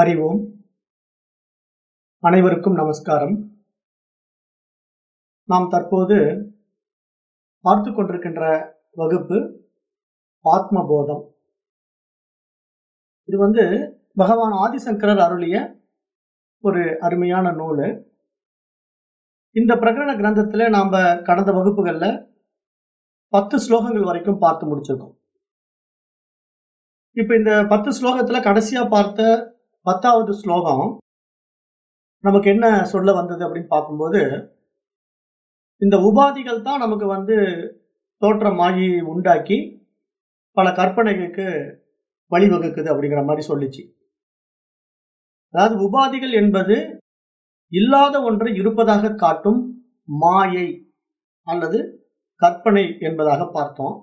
அறிவோம். அனைவருக்கும் நமஸ்காரம். நாம் தற்போது பார்த்து கொண்டிருக்கின்ற வகுப்பு ஆத்மபோதம். இது வந்து பகவான் ஆதிசங்கரர் அருளிய ஒரு அருமையான நூல். இந்த பிரகரண கிரந்தத்தில் நாம் கடந்த வகுப்புகளில் பத்து ஸ்லோகங்கள் வரைக்கும் பார்த்து முடிச்சிருக்கோம். இப்போ இந்த பத்து ஸ்லோகத்தில் கடைசியாக பார்த்த பத்தாவது ஸ்லோகம் நமக்கு என்ன சொல்ல வந்தது அப்படின்னு பார்க்கும்போது இந்த உபாதிகள் தான் நமக்கு வந்து தோற்றமாகி உண்டாக்கி பல கற்பனைகளுக்கு வழிவகுக்குது அப்படிங்கிற மாதிரி சொல்லிச்சு. அதாவது உபாதிகள் என்பது இல்லாத ஒன்றை இருப்பதாக காட்டும் மாயை அல்லது கற்பனை என்பதாக பார்த்தோம்.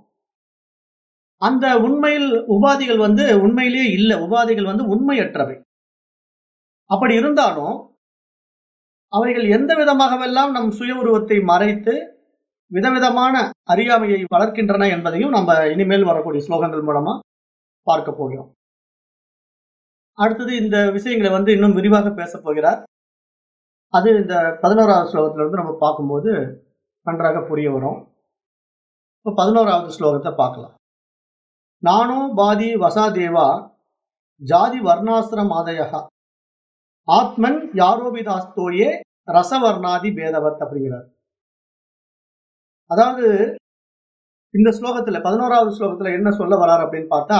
அந்த உண்மையில் உபாதிகள் வந்து உண்மையிலேயே இல்லை. உபாதிகள் வந்து உண்மையற்றவை. அப்படி இருந்தாலும் அவைகள் எந்த விதமாகவெல்லாம் நம் சுய உருவத்தை மறைத்து விதவிதமான அறியாமையை வளர்க்கின்றன என்பதையும் நம்ம இனிமேல் வரக்கூடிய ஸ்லோகங்கள் மூலமா பார்க்க போகிறோம். அடுத்தது இந்த விஷயங்களை வந்து இன்னும் விரிவாக பேச போகிறார். அது இந்த பதினோராவது ஸ்லோகத்திலிருந்து நம்ம பார்க்கும்போது நன்றாக புரிய வரும். இப்போ பதினோராவது ஸ்லோகத்தை பார்க்கலாம். நானோ பாதி வசாதேவா ஜாதி வர்ணாசிரம் ஆதயா ஆத்மன் யாரோபிதாஸ்தோயே ரசவர்ணாதி பேதவத் அப்படிங்கிறார். அதாவது இந்த ஸ்லோகத்துல பதினோராவது ஸ்லோகத்துல என்ன சொல்ல வரார் அப்படின்னு பார்த்தா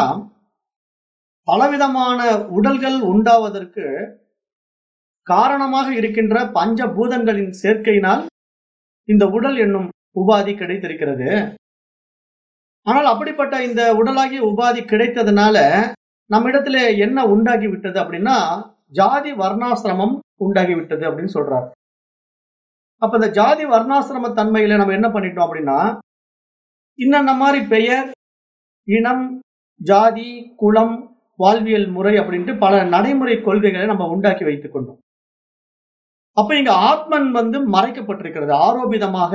பலவிதமான உடல்கள் உண்டாவதற்கு காரணமாக இருக்கின்ற பஞ்ச பூதங்களின் சேர்க்கையினால் இந்த உடல் என்னும் உபாதி கிடைத்திருக்கிறது. ஆனால் அப்படிப்பட்ட இந்த உடலாகிய உபாதி கிடைத்ததுனால நம்மிடத்துல என்ன உண்டாகி விட்டது அப்படின்னா ஜாதி வர்ணாசிரமம் உண்டாகி விட்டது அப்படின்னு சொல்றாரு. அப்ப இந்த ஜாதி வர்ணாசிரம தன்மையில நம்ம என்ன பண்ணிட்டோம் அப்படின்னா இன்னென்ன மாதிரி பெயர் இனம் ஜாதி குலம் வாழ்வியல் முறை அப்படின்ட்டு பல நடைமுறை கொள்கைகளை நம்ம உண்டாக்கி வைத்துக் கொண்டோம். அப்ப இங்க ஆத்மன் வந்து மறைக்கப்பட்டிருக்கிறது. ஆரோபிதமாக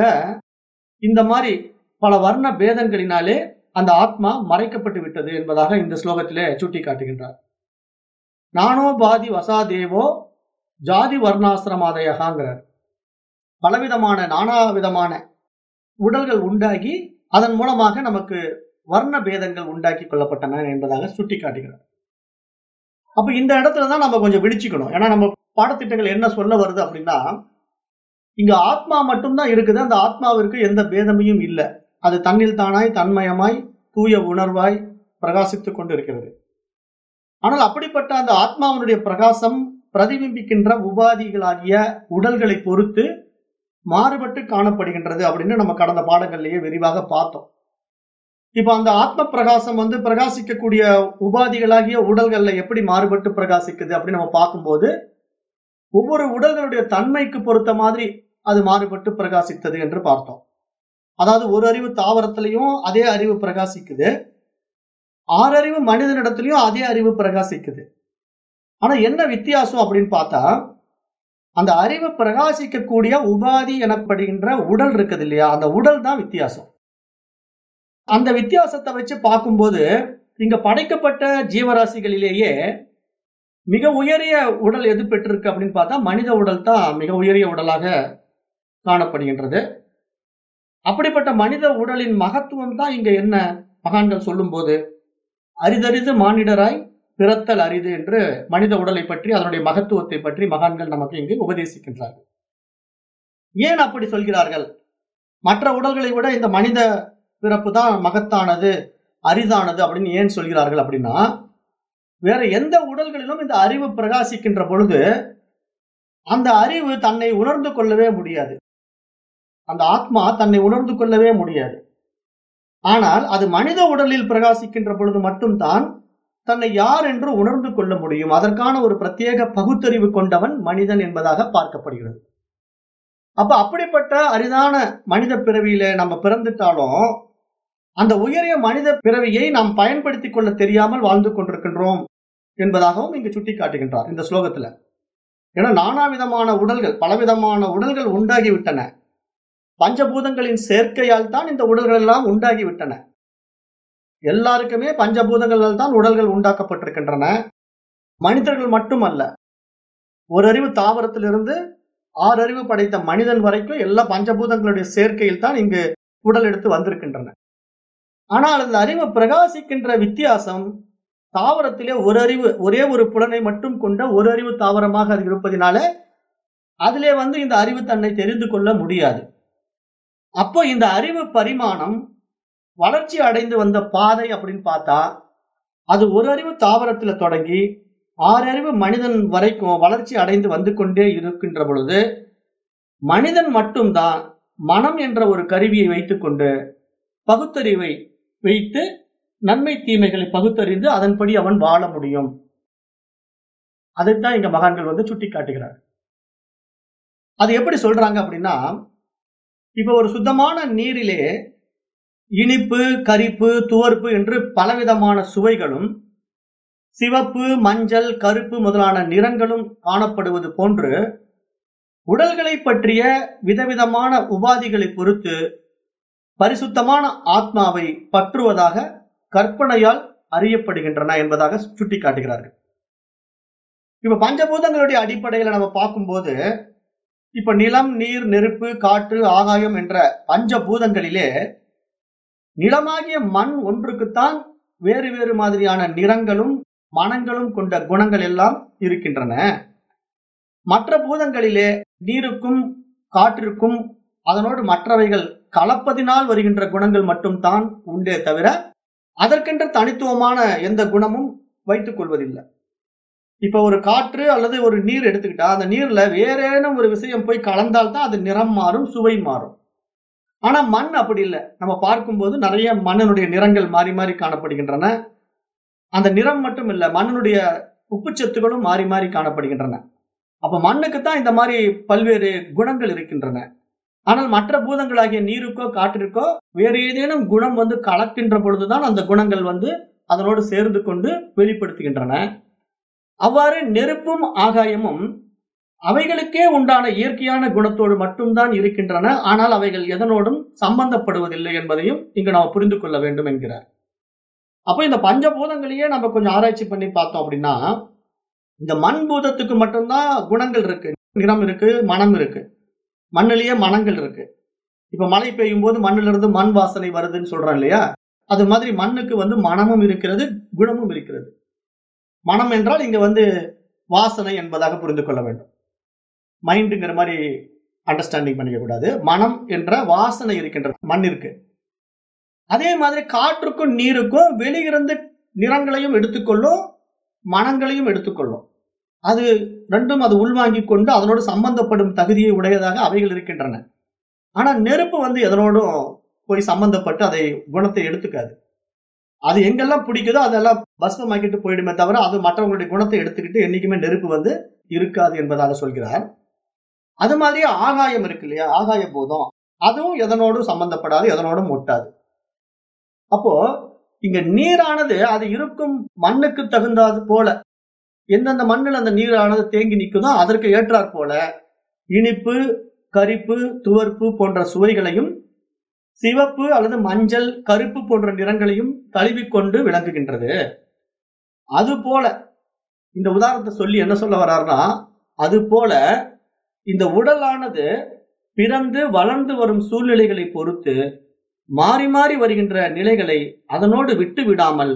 இந்த மாதிரி பல வர்ண பேதங்களினாலே அந்த ஆத்மா மறைக்கப்பட்டு விட்டது என்பதாக இந்த ஸ்லோகத்திலே சுட்டி காட்டுகின்றார் நானோ பாதி வசாதேவோ ஜாதி வர்ணாசிரமாதயகாங்கிறார். பலவிதமான நானா விதமான உடல்கள் உண்டாகி அதன் மூலமாக நமக்கு வர்ண பேதங்கள் உண்டாக்கி கொள்ளப்பட்டன என்பதாக சுட்டி காட்டுகிறார் அப்ப இந்த இடத்துல தான் நம்ம கொஞ்சம் விழிச்சுக்கணும். ஏன்னா நம்ம பாடத்திட்டங்கள் என்ன சொல்ல வருது அப்படின்னா இங்க ஆத்மா மட்டும்தான் இருக்குது. அந்த ஆத்மாவிற்கு எந்த பேதமையும் இல்லை. அது தன்னில் தானாய் தன்மயமாய் தூய உணர்வாய் பிரகாசித்துக் கொண்டு இருக்கிறது. ஆனால் அப்படிப்பட்ட அந்த ஆத்மாவினுடைய பிரகாசம் பிரதிபிம்பிக்கின்ற உபாதிகளாகிய உடல்களை பொறுத்து மாறுபட்டு காணப்படுகின்றது அப்படின்னு நம்ம கடந்த பாடங்கள்லயே விரிவாக பார்த்தோம். இப்ப அந்த ஆத்ம பிரகாசம் வந்து பிரகாசிக்கக்கூடிய உபாதிகளாகிய உடல்கள்ல எப்படி மாறுபட்டு பிரகாசிக்குது அப்படின்னு நம்ம பார்க்கும்போது ஒவ்வொரு உடல்களுடைய தன்மைக்கு பொறுத்த மாதிரி அது மாறுபட்டு பிரகாசித்தது என்று பார்த்தோம். அதாவது ஒரு அறிவு தாவரத்திலையும் அதே அறிவு பிரகாசிக்குது. ஆறறிவு மனிதனிடத்துலயும் அதே அறிவு பிரகாசிக்குது. ஆனா என்ன வித்தியாசம் அப்படின்னு பார்த்தா அந்த அறிவு பிரகாசிக்கக்கூடிய உபாதி எனப்படுகின்ற உடல் இருக்குது இல்லையா? அந்த உடல் தான் வித்தியாசம். அந்த வித்தியாசத்தை வச்சு பார்க்கும்போது இங்க படைக்கப்பட்ட ஜீவராசிகளிலேயே மிக உயரிய உடல் எது பெற்றிருக்கு அப்படின்னு பார்த்தா மனித உடல் தான் மிக உயரிய உடலாக காணப்படுகின்றது. அப்படிப்பட்ட மனித உடலின் மகத்துவம் தான் இங்க என்ன? மகான்கள் சொல்லும் போது அரிதறிது மானிடராய் பிறத்தல் அரிது என்று மனித உடலை பற்றி அதனுடைய மகத்துவத்தை பற்றி மகான்கள் நமக்கு இங்கு உபதேசிக்கின்றார்கள். ஏன் அப்படி சொல்கிறார்கள்? மற்ற உடல்களை விட இந்த மனித பிறப்பு தான் மகத்தானது அரிதானது அப்படின்னு ஏன் சொல்கிறார்கள் அப்படின்னா வேற எந்த உடல்களிலும் இந்த அறிவு பிரகாசிக்கின்ற பொழுது அந்த அறிவு தன்னை உணர்ந்து கொள்ளவே முடியாது. அந்த ஆத்மா தன்னை உணர்ந்து கொள்ளவே முடியாது. ஆனால் அது மனித உடலில் பிரகாசிக்கின்ற பொழுது மட்டும்தான் தன்னை யார் என்று உணர்ந்து கொள்ள முடியும். அதற்கான ஒரு பிரத்யேக பகுத்தறிவு கொண்டவன் மனிதன் என்பதாக பார்க்கப்படுகிறது. அப்ப அப்படிப்பட்ட அரிதான மனித பிறவியில நம்ம பிறந்துட்டாலும் அந்த உயரிய மனித பிறவியை நாம் பயன்படுத்திக் கொள்ள தெரியாமல் வாழ்ந்து கொண்டிருக்கின்றோம் என்பதாகவும் இங்கு சுட்டி காட்டுகின்றார் இந்த ஸ்லோகத்துல. ஏன்னா நானாவிதமான உடல்கள் பலவிதமான உடல்கள் உண்டாகிவிட்டன. பஞ்சபூதங்களின் சேர்க்கையால் தான் இந்த உடல்கள் எல்லாம் உண்டாகிவிட்டன. எல்லாருக்குமே பஞ்சபூதங்களால் தான் உடல்கள் உண்டாக்கப்பட்டிருக்கின்றன. மனிதர்கள் மட்டுமல்ல ஒரு அறிவு தாவரத்திலிருந்து ஆறு அறிவு படைத்த மனிதன் வரைக்கும் எல்லா பஞ்சபூதங்களுடைய சேர்க்கையில் தான் இங்கு உடல் எடுத்து வந்திருக்கின்றன. ஆனால் அந்த அறிவு பிரகாசிக்கின்ற வித்தியாசம் தாவரத்திலே ஒரு அறிவு ஒரே ஒரு புலனை மட்டும் கொண்ட ஒரு அறிவு தாவரமாக அது இருப்பதினால அதிலே வந்து இந்த அறிவு தன்னை தெரிந்து கொள்ள முடியாது. அப்போ இந்த அறிவு பரிமாணம் வளர்ச்சி அடைந்து வந்த பாதை அப்படின்னு பார்த்தா அது ஒரு அறிவு தாவரத்துல தொடங்கி ஆறு அறிவு மனிதன் வரைக்கும் வளர்ச்சி அடைந்து வந்து கொண்டே இருக்கின்ற பொழுது மனிதன் மட்டும்தான் மனம் என்ற ஒரு கருவியை வைத்துக்கொண்டு பகுத்தறிவை வைத்து நன்மை தீமைகளை பகுத்தறிந்து அதன்படி அவன் வாழ முடியும். அதைத்தான் இங்க மகான்கள் வந்து சுட்டி காட்டுகிறார் அது எப்படி சொல்றாங்க அப்படின்னா இப்ப ஒரு சுத்தமான நீரிலே இனிப்பு கரிப்பு துவர்ப்பு என்று பலவிதமான சுவைகளும் சிவப்பு மஞ்சள் கருப்பு முதலான நிறங்களும் காணப்படுவது போன்று உடல்களை பற்றிய விதவிதமான உபாதிகளை பொறுத்து பரிசுத்தமான ஆத்மாவை பற்றுவதாக கற்பனையால் அறியப்படுகின்றன என்பதாக சுட்டிக்காட்டுகிறார்கள். இப்ப பஞ்சபூதங்களுடைய அடிப்படையில நம்ம பார்க்கும்போது இப்ப நிலம் நீர் நெருப்பு காற்று ஆகாயம் என்ற பஞ்ச பூதங்களிலே நிலமாகிய மண் ஒன்றுக்குத்தான் வேறு வேறு மாதிரியான நிறங்களும் மனங்களும் கொண்ட குணங்கள் எல்லாம் இருக்கின்றன. மற்ற பூதங்களிலே நீருக்கும் காற்றிற்கும் அதனோடு மற்றவைகள் கலப்பதினால் வருகின்ற குணங்கள் மட்டும்தான் உண்டே தவிர அதற்கென்று தனித்துவமான எந்த குணமும் வைத்துக் கொள்வதில்லை. இப்ப ஒரு காற்று அல்லது ஒரு நீர் எடுத்துக்கிட்டா அந்த நீர்ல வேறேனும் ஒரு விஷயம் போய் கலந்தால்தான் அது நிறம் மாறும் சுவை மாறும். ஆனா மண் அப்படி இல்லை. நம்ம பார்க்கும்போது நிறைய மண்ணினுடைய நிறங்கள் மாறி மாறி காணப்படுகின்றன. அந்த நிறம் மட்டும் இல்லை மண்ணினுடைய உப்புச்சத்துகளும் மாறி மாறி காணப்படுகின்றன. அப்ப மண்ணுக்கு தான் இந்த மாதிரி பல்வேறு குணங்கள் இருக்கின்றன. ஆனால் மற்ற பூதங்களாகிய நீருக்கோ காற்றிற்கோ வேறு ஏதேனும் குணம் வந்து கலக்கின்ற பொழுதுதான் அந்த குணங்கள் வந்து அதனோடு சேர்ந்து கொண்டு வெளிப்படுத்துகின்றன. அவ்வாறு நெருப்பும் ஆகாயமும் அவைகளுக்கே உண்டான இயற்கையான குணத்தோடு மட்டும்தான் இருக்கின்றன. ஆனால் அவைகள் எதனோடும் சம்பந்தப்படுவதில்லை என்பதையும் இங்கு நாம் புரிந்து கொள்ள வேண்டும் என்கிறார். அப்போ இந்த பஞ்சபூதங்களையே நம்ம கொஞ்சம் ஆராய்ச்சி பண்ணி பார்த்தோம் அப்படின்னா இந்த மண் பூதத்துக்கு மட்டும்தான் குணங்கள் இருக்கு. நிறம் இருக்கு மனம் இருக்கு. மண்ணிலேயே மனங்கள் இருக்கு. இப்ப மழை பெய்யும் போது மண்ணிலிருந்து இருந்து மண் வாசனை வருதுன்னு சொல்றோம் இல்லையா? அது மாதிரி மண்ணுக்கு வந்து மனமும் இருக்கிறது குணமும் இருக்கிறது. மனம் என்றால் இங்க வந்து வாசனை என்பதாக புரிந்து கொள்ள வேண்டும். மைண்டுங்கிற மாதிரி அண்டர்ஸ்டாண்டிங் பண்ணிக்க கூடாது மனம் என்ற வாசனை இருக்கின்ற மண்ணிற்கு அதே மாதிரி காற்றுக்கும் நீருக்கும் வெளியிருந்து நிறங்களையும் எடுத்துக்கொள்ளும் மனங்களையும் எடுத்துக்கொள்ளும். அது ரெண்டும் அது உள்வாங்கிக் கொண்டு அதனோடு சம்பந்தப்படும் தகுதியை உடையதாக அவைகள் இருக்கின்றன. ஆனா நெருப்பு வந்து எதனோடும் போய் சம்பந்தப்பட்டு அதை குணத்தை எடுத்துக்காது. அது எங்கெல்லாம் பிடிக்குதோ அதெல்லாம் பஸ்மமாக்கிட்டு போயிடுமே தவிர அது மற்றவங்களுடைய குணத்தை எடுத்துக்கிட்டு என்னைக்குமே நெருப்பு வந்து இருக்காது என்பதாக சொல்கிறார். அது மாதிரி ஆகாயம் இருக்கு இல்லையா? ஆகாய போதும். அதுவும் எதனோடும் சம்பந்தப்படாது எதனோடும் ஒட்டாது. அப்போ இங்க நீரானது அது இருக்கும் மண்ணுக்கு தகுந்தாது போல. எந்தெந்த மண்ணில் அந்த நீரானது தேங்கி நிற்குதோ அதற்கு ஏற்றாற் போல இனிப்பு கரிப்பு துவர்ப்பு போன்ற சுவைகளையும் சிவப்பு அல்லது மஞ்சள் கருப்பு போன்ற நிறங்களையும் தழுவிக்கொண்டு விளங்குகின்றது. அது போல இந்த உதாரணத்தை சொல்லி என்ன சொல்ல வர்றாருன்னா அது போல இந்த உடலானது பிறந்து வளர்ந்து வரும் சூழ்நிலைகளை பொறுத்து மாறி மாறி வருகின்ற நிலைகளை அதனோடு விட்டு விடாமல்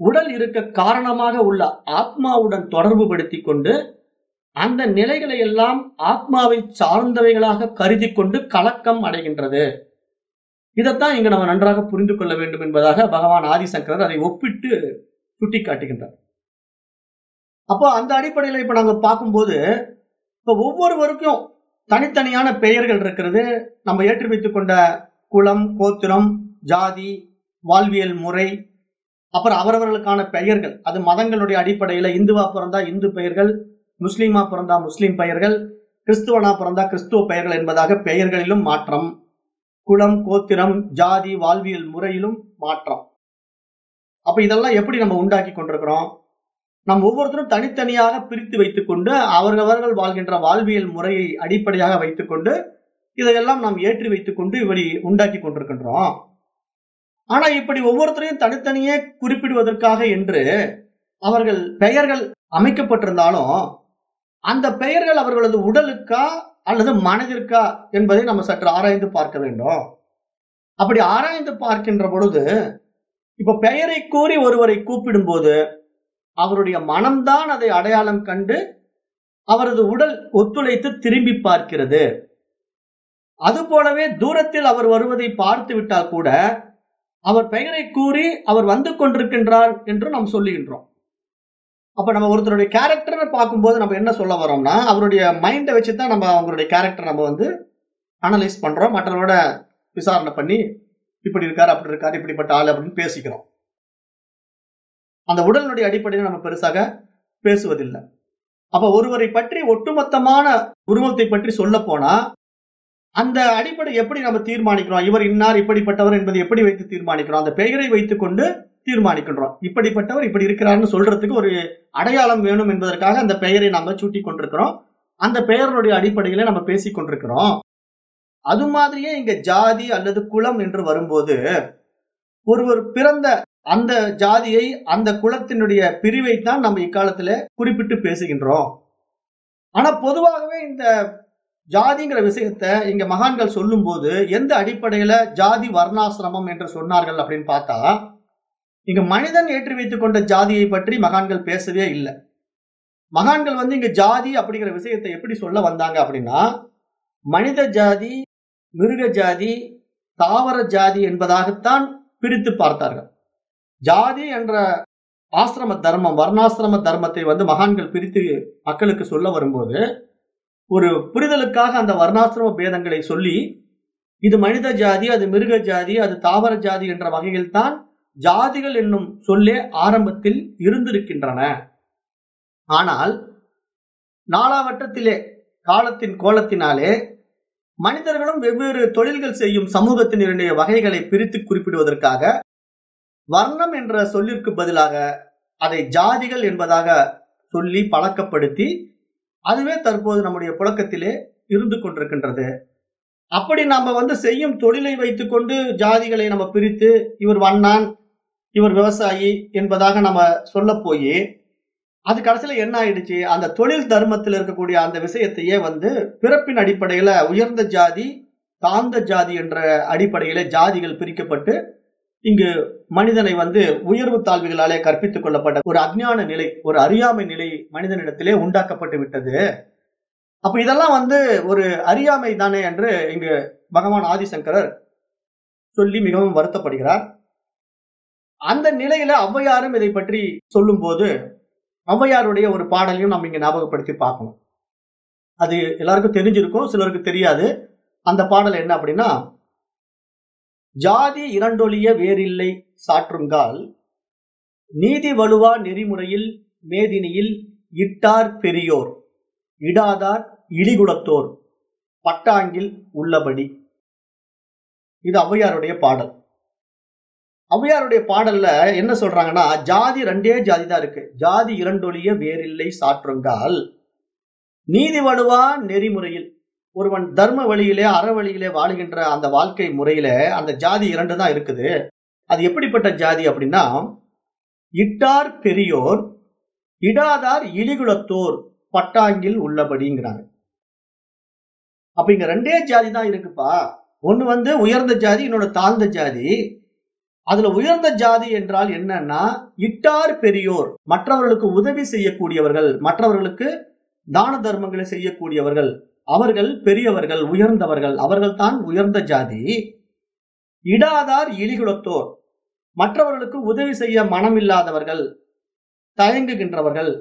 உடல் இருக்க காரணமாக உள்ள ஆத்மாவுடன் தொடர்பு படுத்தி கொண்டு அந்த நிலைகளை எல்லாம் ஆத்மாவை சார்ந்தவைகளாக கருதி கொண்டு கலக்கம் அடைகின்றது. இதைத்தான் இங்க நம்ம நன்றாக புரிந்து கொள்ள வேண்டும் என்பதாக பகவான் ஆதிசங்கரர் அதை ஒப்பிட்டு சுட்டி காட்டுகின்றார் அப்போ அந்த அடிப்படையில இப்ப நாங்க பார்க்கும்போது இப்ப ஒவ்வொருவருக்கும் தனித்தனியான பெயர்கள் இருக்கிறது. நம்ம ஏற்றி வைத்துக் கொண்ட குலம் கோத்திரம் ஜாதி வாழ்வியல் முறை அப்புறம் அவரவர்களுக்கான பெயர்கள். அது மதங்களுடைய அடிப்படையில இந்துவா பிறந்தா இந்து பெயர்கள் முஸ்லீமா பிறந்தா முஸ்லீம் பெயர்கள் கிறிஸ்துவனா பிறந்தா கிறிஸ்துவ பெயர்கள் என்பதாக பெயர்களிலும் மாற்றம் குலம் கோத்திரம் ஜாதி வாழ்வியல் முறையிலும் மாற்றம். அப்ப இதெல்லாம் எப்படி நம்ம உண்டாக்கி கொண்டிருக்கிறோம்? நம் ஒவ்வொருத்தரும் தனித்தனியாக பிரித்து வைத்துக்கொண்டு அவர்களவர்கள் வாழ்கின்ற வாழ்வியல் முறையை அடிப்படையாக வைத்துக்கொண்டு இதையெல்லாம் நாம் ஏற்றி வைத்துக்கொண்டு இப்படி உண்டாக்கி கொண்டிருக்கின்றோம். ஆனா இப்படி ஒவ்வொருத்தரையும் தனித்தனியே குறிப்பிடுவதற்காக என்று அவர்கள் பெயர்கள் அமைக்கப்பட்டிருந்தாலும் அந்த பெயர்கள் அவர்களது உடலுக்கா அல்லது மனதிற்கா என்பதை நம்ம சற்று ஆராய்ந்து பார்க்க வேண்டும். அப்படி ஆராய்ந்து பார்க்கின்ற பொழுது இப்ப பெயரை கூறி ஒருவரை கூப்பிடும்போது அவருடைய மனம்தான் அதை அடையாளம் கண்டு அவரது உடல் ஒத்துழைத்து திரும்பி பார்க்கிறது. அதுபோலவே தூரத்தில் அவர் வருவதை பார்த்து விட்டால் கூட அவர் பெயரை கூறி அவர் வந்து கொண்டிருக்கின்றார் என்று நாம் சொல்லுகின்றோம். அப்ப நம்ம ஒருத்தருடைய கேரக்டரை பார்க்கும்போது நம்ம என்ன சொல்ல வரோம்னா அவருடைய மைண்டை வச்சு தான் நம்ம அவங்களுடைய கேரக்டர் நம்ம வந்து அனலைஸ் பண்றோம். மற்றவரோட விசாரணை பண்ணி இப்படி இருக்காரு அப்படி இருக்காரு இப்படிப்பட்ட ஆள் அப்படின்னு பேசிக்கிறோம். அந்த உடலினுடைய அடிப்படையில் நம்ம பெருசாக பேசுவதில்லை. அப்ப ஒருவரை பற்றி ஒட்டுமொத்தமான உருவத்தை பற்றி சொல்ல போனா அந்த அடிப்படை எப்படி நம்ம தீர்மானிக்கிறோம்? இவர் இன்னார் இப்படிப்பட்டவர் என்பதை எப்படி வைத்து தீர்மானிக்கிறோம்? அந்த பெயரை வைத்துக் கொண்டு தீர்மானிக்கின்றோம். இப்படிப்பட்டவர் இப்படி இருக்கிறார்னு சொல்றதுக்கு ஒரு அடையாளம் வேணும் என்பதற்காக அந்த பெயரை நம்ம சூட்டி கொண்டிருக்கிறோம். அந்த பெயருடைய அடிப்படையில நம்ம பேசி கொண்டிருக்கிறோம். அது மாதிரியே இங்க ஜாதி அல்லது குலம் என்று வரும்போது ஒருவர் பிறந்த அந்த ஜாதியை அந்த குலத்தினுடைய பிரிவை தான் நம்ம இக்காலத்துல குறிப்பிட்டு பேசுகின்றோம். ஆனா பொதுவாகவே இந்த ஜாதிங்கிற விஷயத்த இங்க மகான்கள் சொல்லும் போது எந்த அடிப்படையில ஜாதி வர்ணாசிரமம் என்று சொன்னார்கள் அப்படின்னு பார்த்தா இங்க மனிதன் ஏற்றி வைத்துக் கொண்ட ஜாதியை பற்றி மகான்கள் பேசவே இல்லை. மகான்கள் வந்து இங்க ஜாதி அப்படிங்கிற விஷயத்தை எப்படி சொல்ல வந்தாங்க அப்படின்னா மனித ஜாதி மிருக ஜாதி தாவர ஜாதி என்பதாகத்தான் பிரித்து பார்த்தார்கள். ஜாதி என்ற ஆசிரம தர்மம் வர்ணாசிரம தர்மத்தை வந்து மகான்கள் பிரித்து மக்களுக்கு சொல்ல வரும்போது ஒரு புரிதலுக்காக அந்த வர்ணாசிரம பேதங்களை சொல்லி இது மனித ஜாதி அது மிருக ஜாதி அது தாவர ஜாதி என்ற வகையில் தான் ஜாதிகள் என்னும் சொல்லே ஆரம்பத்தில் இருந்திருக்கின்றன. ஆனால் நாலாவட்டத்திலே காலத்தின் கோலத்தினாலே மனிதர்களும் வெவ்வேறு தொழில்கள் செய்யும் சமூகத்தினருடைய வகைகளை பிரித்து குறிப்பிடுவதற்காக வர்ணம் என்ற சொல்லிற்கு பதிலாக அதை ஜாதிகள் என்பதாக சொல்லி பழக்கப்படுத்தி அதுவே தற்போது நம்முடைய புழக்கத்திலே இருந்து கொண்டிருக்கின்றது. அப்படி நாம வந்து செய்யும் தொழிலை வைத்துக்கொண்டு ஜாதிகளை நம்ம பிரித்து இவர் வண்ணான் இவர் விவசாயி என்பதாக நம்ம சொல்ல போய் அது கடைசியில என்ன ஆயிடுச்சு? அந்த தொழில் தர்மத்தில் இருக்கக்கூடிய அந்த விஷயத்தையே வந்து பிறப்பின் அடிப்படையில உயர்ந்த ஜாதி தாழ்ந்த ஜாதி என்ற அடிப்படையில ஜாதிகள் பிரிக்கப்பட்டு இங்கு மனிதனை வந்து உயர்வு தாழ்வுகளாலே கற்பித்துக் கொள்ளப்பட்ட ஒரு அஜ்ஞான நிலை ஒரு அறியாமை நிலை மனிதனிடத்திலே உண்டாக்கப்பட்டு விட்டது. அப்ப இதெல்லாம் வந்து ஒரு அறியாமை தானே என்று இங்கு பகவான் ஆதிசங்கரர் சொல்லி மிகவும் வருத்தப்படுகிறார். அந்த நிலையில ஔவையாரும் இதை பற்றி சொல்லும் போது ஔவையாருடைய ஒரு பாடலையும் நம்ம இங்க ஞாபகப்படுத்தி பார்க்கணும் அது எல்லாருக்கும் தெரிஞ்சிருக்கும் சிலருக்கு தெரியாது. அந்த பாடல் என்ன அப்படின்னா ஜாதி இரண்டொழிய வேறில்லை சாற்றுங்கால் நீதி வலுவா நெறிமுறையில் மேதினியில் இட்டார் பெரியோர் இடாதார் இழிகுலத்தோர் பட்டாங்கில் உள்ளபடி. இது ஔவையாருடைய பாடல். ஔவையாருடைய பாடல்ல என்ன சொல்றாங்கன்னா ஜாதி ரெண்டே ஜாதி தான் இருக்கு. ஜாதி இரண்டொழிய வேறில்லை சாற்றுங்கால். நீதி வலுவா நெறிமுறையில். ஒருவன் தர்ம வழியிலே அற வழியிலே வாழுகின்ற அந்த வாழ்க்கை முறையில அந்த ஜாதி இரண்டு தான் இருக்குது. அது எப்படிப்பட்ட ஜாதி அப்படின்னா இட்டார் பெரியோர் இடாதார் இலிகுலத்தோர் பட்டாங்கில் உள்ளபடிங்கிறாங்க. அப்ப இங்க ரெண்டே ஜாதி தான் இருக்குப்பா. ஒண்ணு வந்து உயர்ந்த ஜாதி இன்னொன்னு தாழ்ந்த ஜாதி. அதுல உயர்ந்த ஜாதி என்றால் என்னன்னா இட்டார் பெரியோர். மற்றவர்களுக்கு உதவி செய்யக்கூடியவர்கள் மற்றவர்களுக்கு தான தர்மங்களை செய்யக்கூடியவர்கள் அவர்கள் பெரியவர்கள் உயர்ந்தவர்கள் அவர்கள் தான் உயர்ந்த ஜாதி. இடாதார் இழிகுலத்தோர். மற்றவர்களுக்கு உதவி செய்ய மனமில்லாதவர்கள் தயங்குகின்றவர்கள்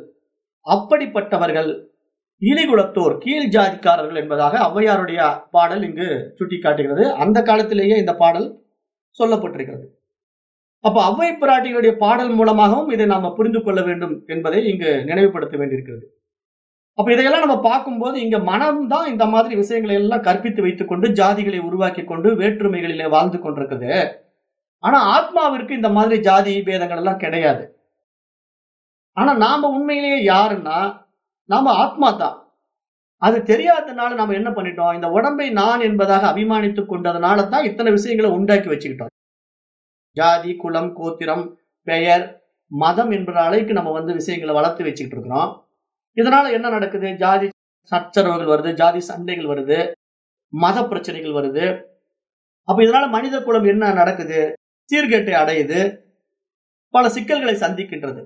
அப்படிப்பட்டவர்கள் இழிகுலத்தோர் கீழ் ஜாதிக்காரர்கள் என்பதாக ஔவையாருடைய பாடல் இங்கு சுட்டிக்காட்டுகிறது. அந்த காலத்திலேயே இந்த பாடல் சொல்லப்பட்டிருக்கிறது. அப்ப அவ்வை பிராட்டிகளுடைய பாடல் மூலமாகவும் இதை நாம புரிந்து கொள்ள வேண்டும் என்பதை இங்கு நினைவுபடுத்த வேண்டியிருக்கிறது. அப்ப இதையெல்லாம் நம்ம பார்க்கும்போது இங்க மனம் தான் இந்த மாதிரி விஷயங்களை எல்லாம் கற்பித்து வைத்துக் கொண்டு ஜாதிகளை உருவாக்கி கொண்டு வேற்றுமைகளிலே வாழ்ந்து கொண்டிருக்குது. ஆனா ஆத்மாவிற்கு இந்த மாதிரி ஜாதி பேதங்கள் எல்லாம் கிடையாது. ஆனா நாம உண்மையிலேயே யாருன்னா நாம ஆத்மா தான். அது தெரியாததுனால நாம என்ன பண்ணிட்டோம்? இந்த உடம்பை நான் என்பதாக அபிமானித்துக் கொண்டதுனால தான் இத்தனை விஷயங்களை உண்டாக்கி வச்சுக்கிட்டோம். ஜாதி குலம் கோத்திரம் பெயர் மதம் என்ற அளவுக்கு நம்ம வந்து விஷயங்களை வளர்த்து வச்சுக்கிட்டு இருக்கிறோம். இதனால என்ன நடக்குது? ஜாதி சச்சரவுகள் வருது ஜாதி சண்டைகள் வருது மத பிரச்சனைகள் வருது. அப்ப இதனால மனித குலம் என்ன நடக்குது? சீர்கேட்டை அடையுது பல சிக்கல்களை சந்திக்கின்றது.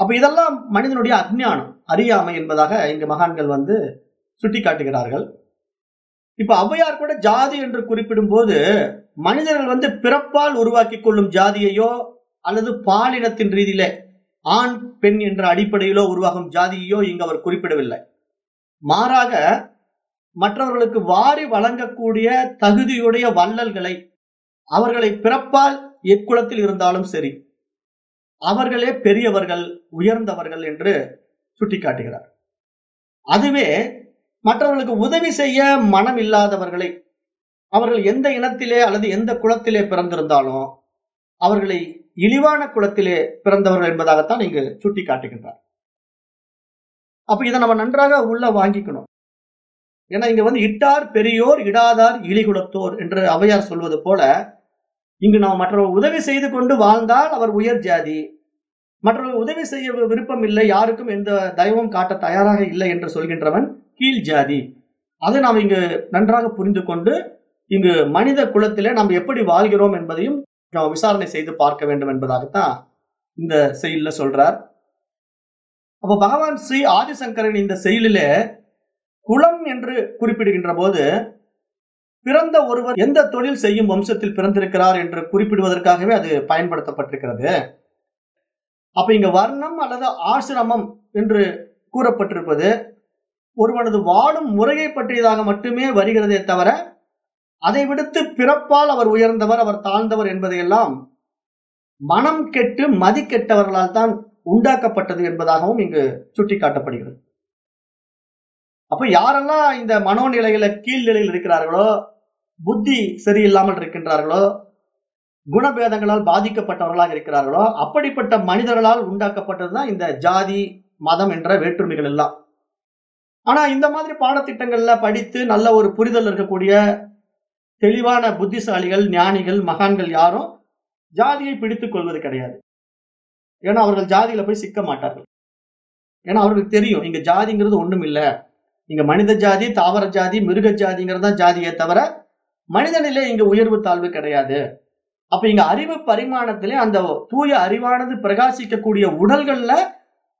அப்ப இதெல்லாம் மனிதனுடைய அஜ்ஞானம் அறியாமை என்பதாக இங்க மகான்கள் வந்து சுட்டி காட்டுகிறார்கள் இப்ப ஔவையார் கூட ஜாதி என்று குறிப்பிடும் போது மனிதர்கள் வந்து பிறப்பால் உருவாக்கி கொள்ளும் ஜாதியையோ அல்லது பாலினத்தின் ரீதியில ஆண் பெண் என்ற அடிப்படையிலோ உருவாகும் ஜாதியையோ இங்கு அவர் குறிப்பிடவில்லை. மாறாக மற்றவர்களுக்கு வாரி வழங்கக்கூடிய தகுதியுடைய வள்ளல்களை அவர்களை பிறப்பால் எக்குலத்தில் இருந்தாலும் சரி அவர்களே பெரியவர்கள் உயர்ந்தவர்கள் என்று சுட்டிக்காட்டுகிறார். அதுவே மற்றவர்களுக்கு உதவி செய்ய மனம் இல்லாதவர்களை அவர்கள் எந்த இனத்திலே அல்லது எந்த குலத்திலே பிறந்திருந்தாலும் அவர்களை இழிவான குலத்திலே பிறந்தவர்கள் என்பதாகத்தான் இங்கு சுட்டி காட்டுகின்றார் அப்ப இதை நம்ம நன்றாக உள்ள வாங்கிக்கணும். ஏன்னா இங்க வந்து இட்டார் பெரியோர் இடாதார் இழிகுலத்தோர் என்று அவையார் சொல்வது போல இங்கு நாம் மற்றவர் உதவி செய்து கொண்டு வாழ்ந்தால் அவர் உயர் ஜாதி. மற்றவர்கள் உதவி செய்ய விருப்பம் இல்லை யாருக்கும் எந்த தயவும் காட்ட தயாராக இல்லை என்று சொல்கின்றவன் கீழ் ஜாதி. அதை நாம் இங்கு நன்றாக புரிந்து கொண்டு இங்கு மனித குலத்திலே நாம் எப்படி வாழ்கிறோம் என்பதையும் நாம் விசாரணை செய்து பார்க்க வேண்டும் என்பதாகத்தான் இந்த செயல்ல சொல்றார். அப்ப பகவான் ஸ்ரீ ஆதிசங்கரன் இந்த செயலிலே குலம் என்று குறிப்பிடுகின்ற போது பிறந்த ஒருவர் எந்த தொழில் செய்யும் வம்சத்தில் பிறந்திருக்கிறார் என்று குறிப்பிடுவதற்காகவே அது பயன்படுத்தப்பட்டிருக்கிறது. அப்ப இங்க வர்ணம் அல்லது ஆசிரமம் என்று கூறப்பட்டிருப்பது ஒருவனது வாழும் முறையை பற்றியதாக மட்டுமே வருகிறதே தவிர அதை விடுத்து பிறப்பால் அவர் உயர்ந்தவர் அவர் தாழ்ந்தவர் என்பதையெல்லாம் மனம் கெட்டு மதி கெட்டவர்களால் தான் உண்டாக்கப்பட்டது என்பதாகவும் இங்கு சுட்டிக்காட்டப்படுகிறது. அப்ப யாரெல்லாம் இந்த மனோநிலையில கீழ்நிலையில் இருக்கிறார்களோ புத்தி சரியில்லாமல் இருக்கின்றார்களோ குணபேதங்களால் பாதிக்கப்பட்டவர்களாக இருக்கிறார்களோ அப்படிப்பட்ட மனிதர்களால் உண்டாக்கப்பட்டதுதான் இந்த ஜாதி மதம் என்ற வேற்றுமைகள் எல்லாம். ஆனா இந்த மாதிரி பாடத்திட்டங்கள்ல படித்து நல்ல ஒரு புரிதல் இருக்கக்கூடிய தெளிவான புத்திசாலிகள் ஞானிகள் மகான்கள் யாரும் ஜாதியை பிடித்துக் கொள்வது கிடையாது. ஏன்னா அவர்கள் ஜாதியில போய் சிக்க மாட்டார்கள். ஏன்னா அவர்களுக்கு தெரியும் இங்க ஜாதிங்கிறது ஒண்ணும் இல்லை. இங்க மனித ஜாதி தாவர ஜாதி மிருக ஜாதிங்கிறது தான் ஜாதியை தவிர மனிதனிலே இங்க உயர்வு தாழ்வு கிடையாது. அப்ப இங்க அறிவு பரிமாணத்திலே அந்த தூய அறிவானது பிரகாசிக்கக்கூடிய உடல்கள்ல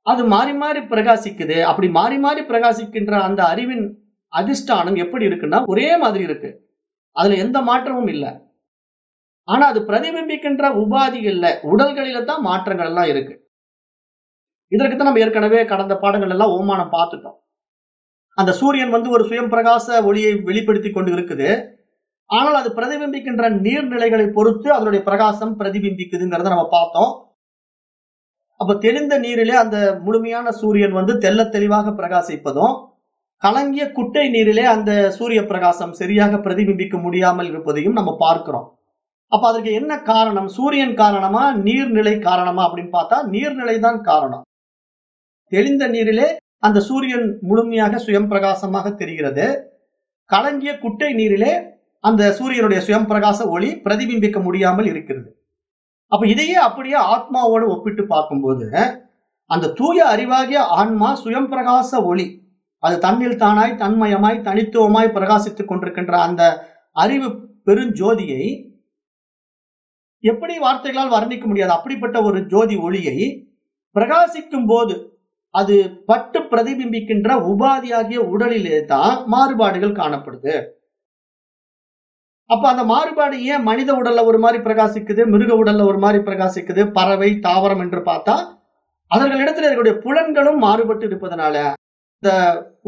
அது மாறி மாறி பிரகாசிக்குது. அப்படி மாறி மாறி பிரகாசிக்கின்ற அந்த அறிவின் அதிஷ்டானம் எப்படி இருக்குன்னா ஒரே மாதிரி இருக்கு. அதுல எந்த மாற்றமும் இல்லை. ஆனா அது பிரதிபிம்பிக்கின்ற உபாதிகள்ல உடல்களில தான் மாற்றங்கள் எல்லாம் இருக்கு. இதற்கு தான் நம்ம ஏற்கனவே கடந்த பாடங்கள் எல்லாம் ஓமானம் பார்த்துட்டோம். அந்த சூரியன் வந்து ஒரு சுயம் பிரகாச ஒளியை வெளிப்படுத்தி கொண்டு இருக்குது. ஆனால் அது பிரதிபிம்பிக்கின்ற நீர்நிலைகளை பொறுத்து அதனுடைய பிரகாசம் பிரதிபிம்பிக்குதுங்கிறத நம்ம பார்த்தோம். அப்ப தெளிந்த நீரிலே அந்த முழுமையான சூரியன் வந்து தெல்ல தெளிவாக பிரகாசிப்பதும் கலங்கிய குட்டை நீரிலே அந்த சூரிய பிரகாசம் சரியாக பிரதிபிம்பிக்க முடியாமல் இருப்பதையும் நம்ம பார்க்கிறோம். அப்ப அதற்கு என்ன காரணம்? சூரியன் காரணமா? நீர்நிலை காரணமா? அப்படின்னு பார்த்தா நீர்நிலை தான் காரணம். தெளிந்த நீரிலே அந்த சூரியன் முழுமையாக சுயம் பிரகாசமாக தெரிகிறது. கலங்கிய குட்டை நீரிலே அந்த சூரியனுடைய சுயம் பிரகாச ஒளி பிரதிபிம்பிக்க முடியாமல் இருக்கிறது. அப்ப இதையே அப்படியே ஆத்மாவோடு ஒப்பிட்டு பார்க்கும்போது அந்த தூய அறிவாகிய ஆன்மா சுயம் பிரகாச ஒளி அது தன்னில் தானாய் தன்மயமாய் தனித்துவமாய் பிரகாசித்துக் கொண்டிருக்கின்ற அந்த அறிவு பெருஞ்சோதியை எப்படி வார்த்தைகளால் வர்ணிக்க முடியாது? அப்படிப்பட்ட ஒரு ஜோதி ஒளியை பிரகாசிக்கும் போது அது பட்டு பிரதிபிம்பிக்கின்ற உபாதியாகிய உடலிலே தான் மாறுபாடுகள் காணப்படுது. அப்ப அந்த மாறுபாடு ஏன் மனித உடல்ல ஒரு மாதிரி பிரகாசிக்குது மிருக உடல்ல ஒரு மாதிரி பிரகாசிக்குது? பறவை தாவரம் என்று பார்த்தா அவர்களிடத்தில் இருக்கக்கூடிய புலன்களும் மாறுபட்டு இருப்பதனால இந்த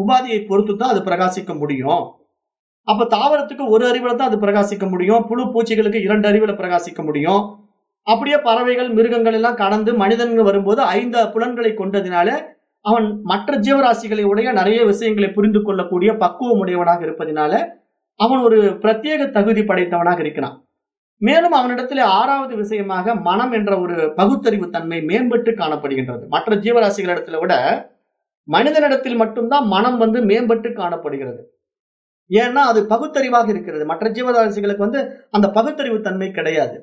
உபாதியை பொறுத்து தான் அது பிரகாசிக்க முடியும். அப்ப தாவரத்துக்கு ஒரு அறிவுல தான் அது பிரகாசிக்க முடியும். புழு பூச்சிகளுக்கு இரண்டு அறிவுல பிரகாசிக்க முடியும். அப்படியே பறவைகள் மிருகங்கள் எல்லாம் கடந்து மனிதன்கள் வரும்போது ஐந்து புலன்களை கொண்டதினால அவன் மற்ற ஜீவராசிகளை உடைய நிறைய விஷயங்களை புரிந்து கொள்ளக்கூடிய பக்குவம் உடையவனாக இருப்பதினால அவன் ஒரு பிரத்யேக தகுதி படைத்தவனாக இருக்கிறான். மேலும் அவனிடத்தில் ஆறாவது விஷயமாக மனம் என்ற ஒரு பகுத்தறிவு தன்மை மேம்பட்டு காணப்படுகின்றது. மற்ற ஜீவராசிகளிடத்துல விட மனிதனிடத்தில் மட்டும்தான் மனம் வந்து மேம்பட்டு காணப்படுகிறது. ஏன்னா அது பகுத்தறிவாக இருக்கிறது. மற்ற ஜீவராசிகளுக்கு வந்து அந்த பகுத்தறிவு தன்மை கிடையாது.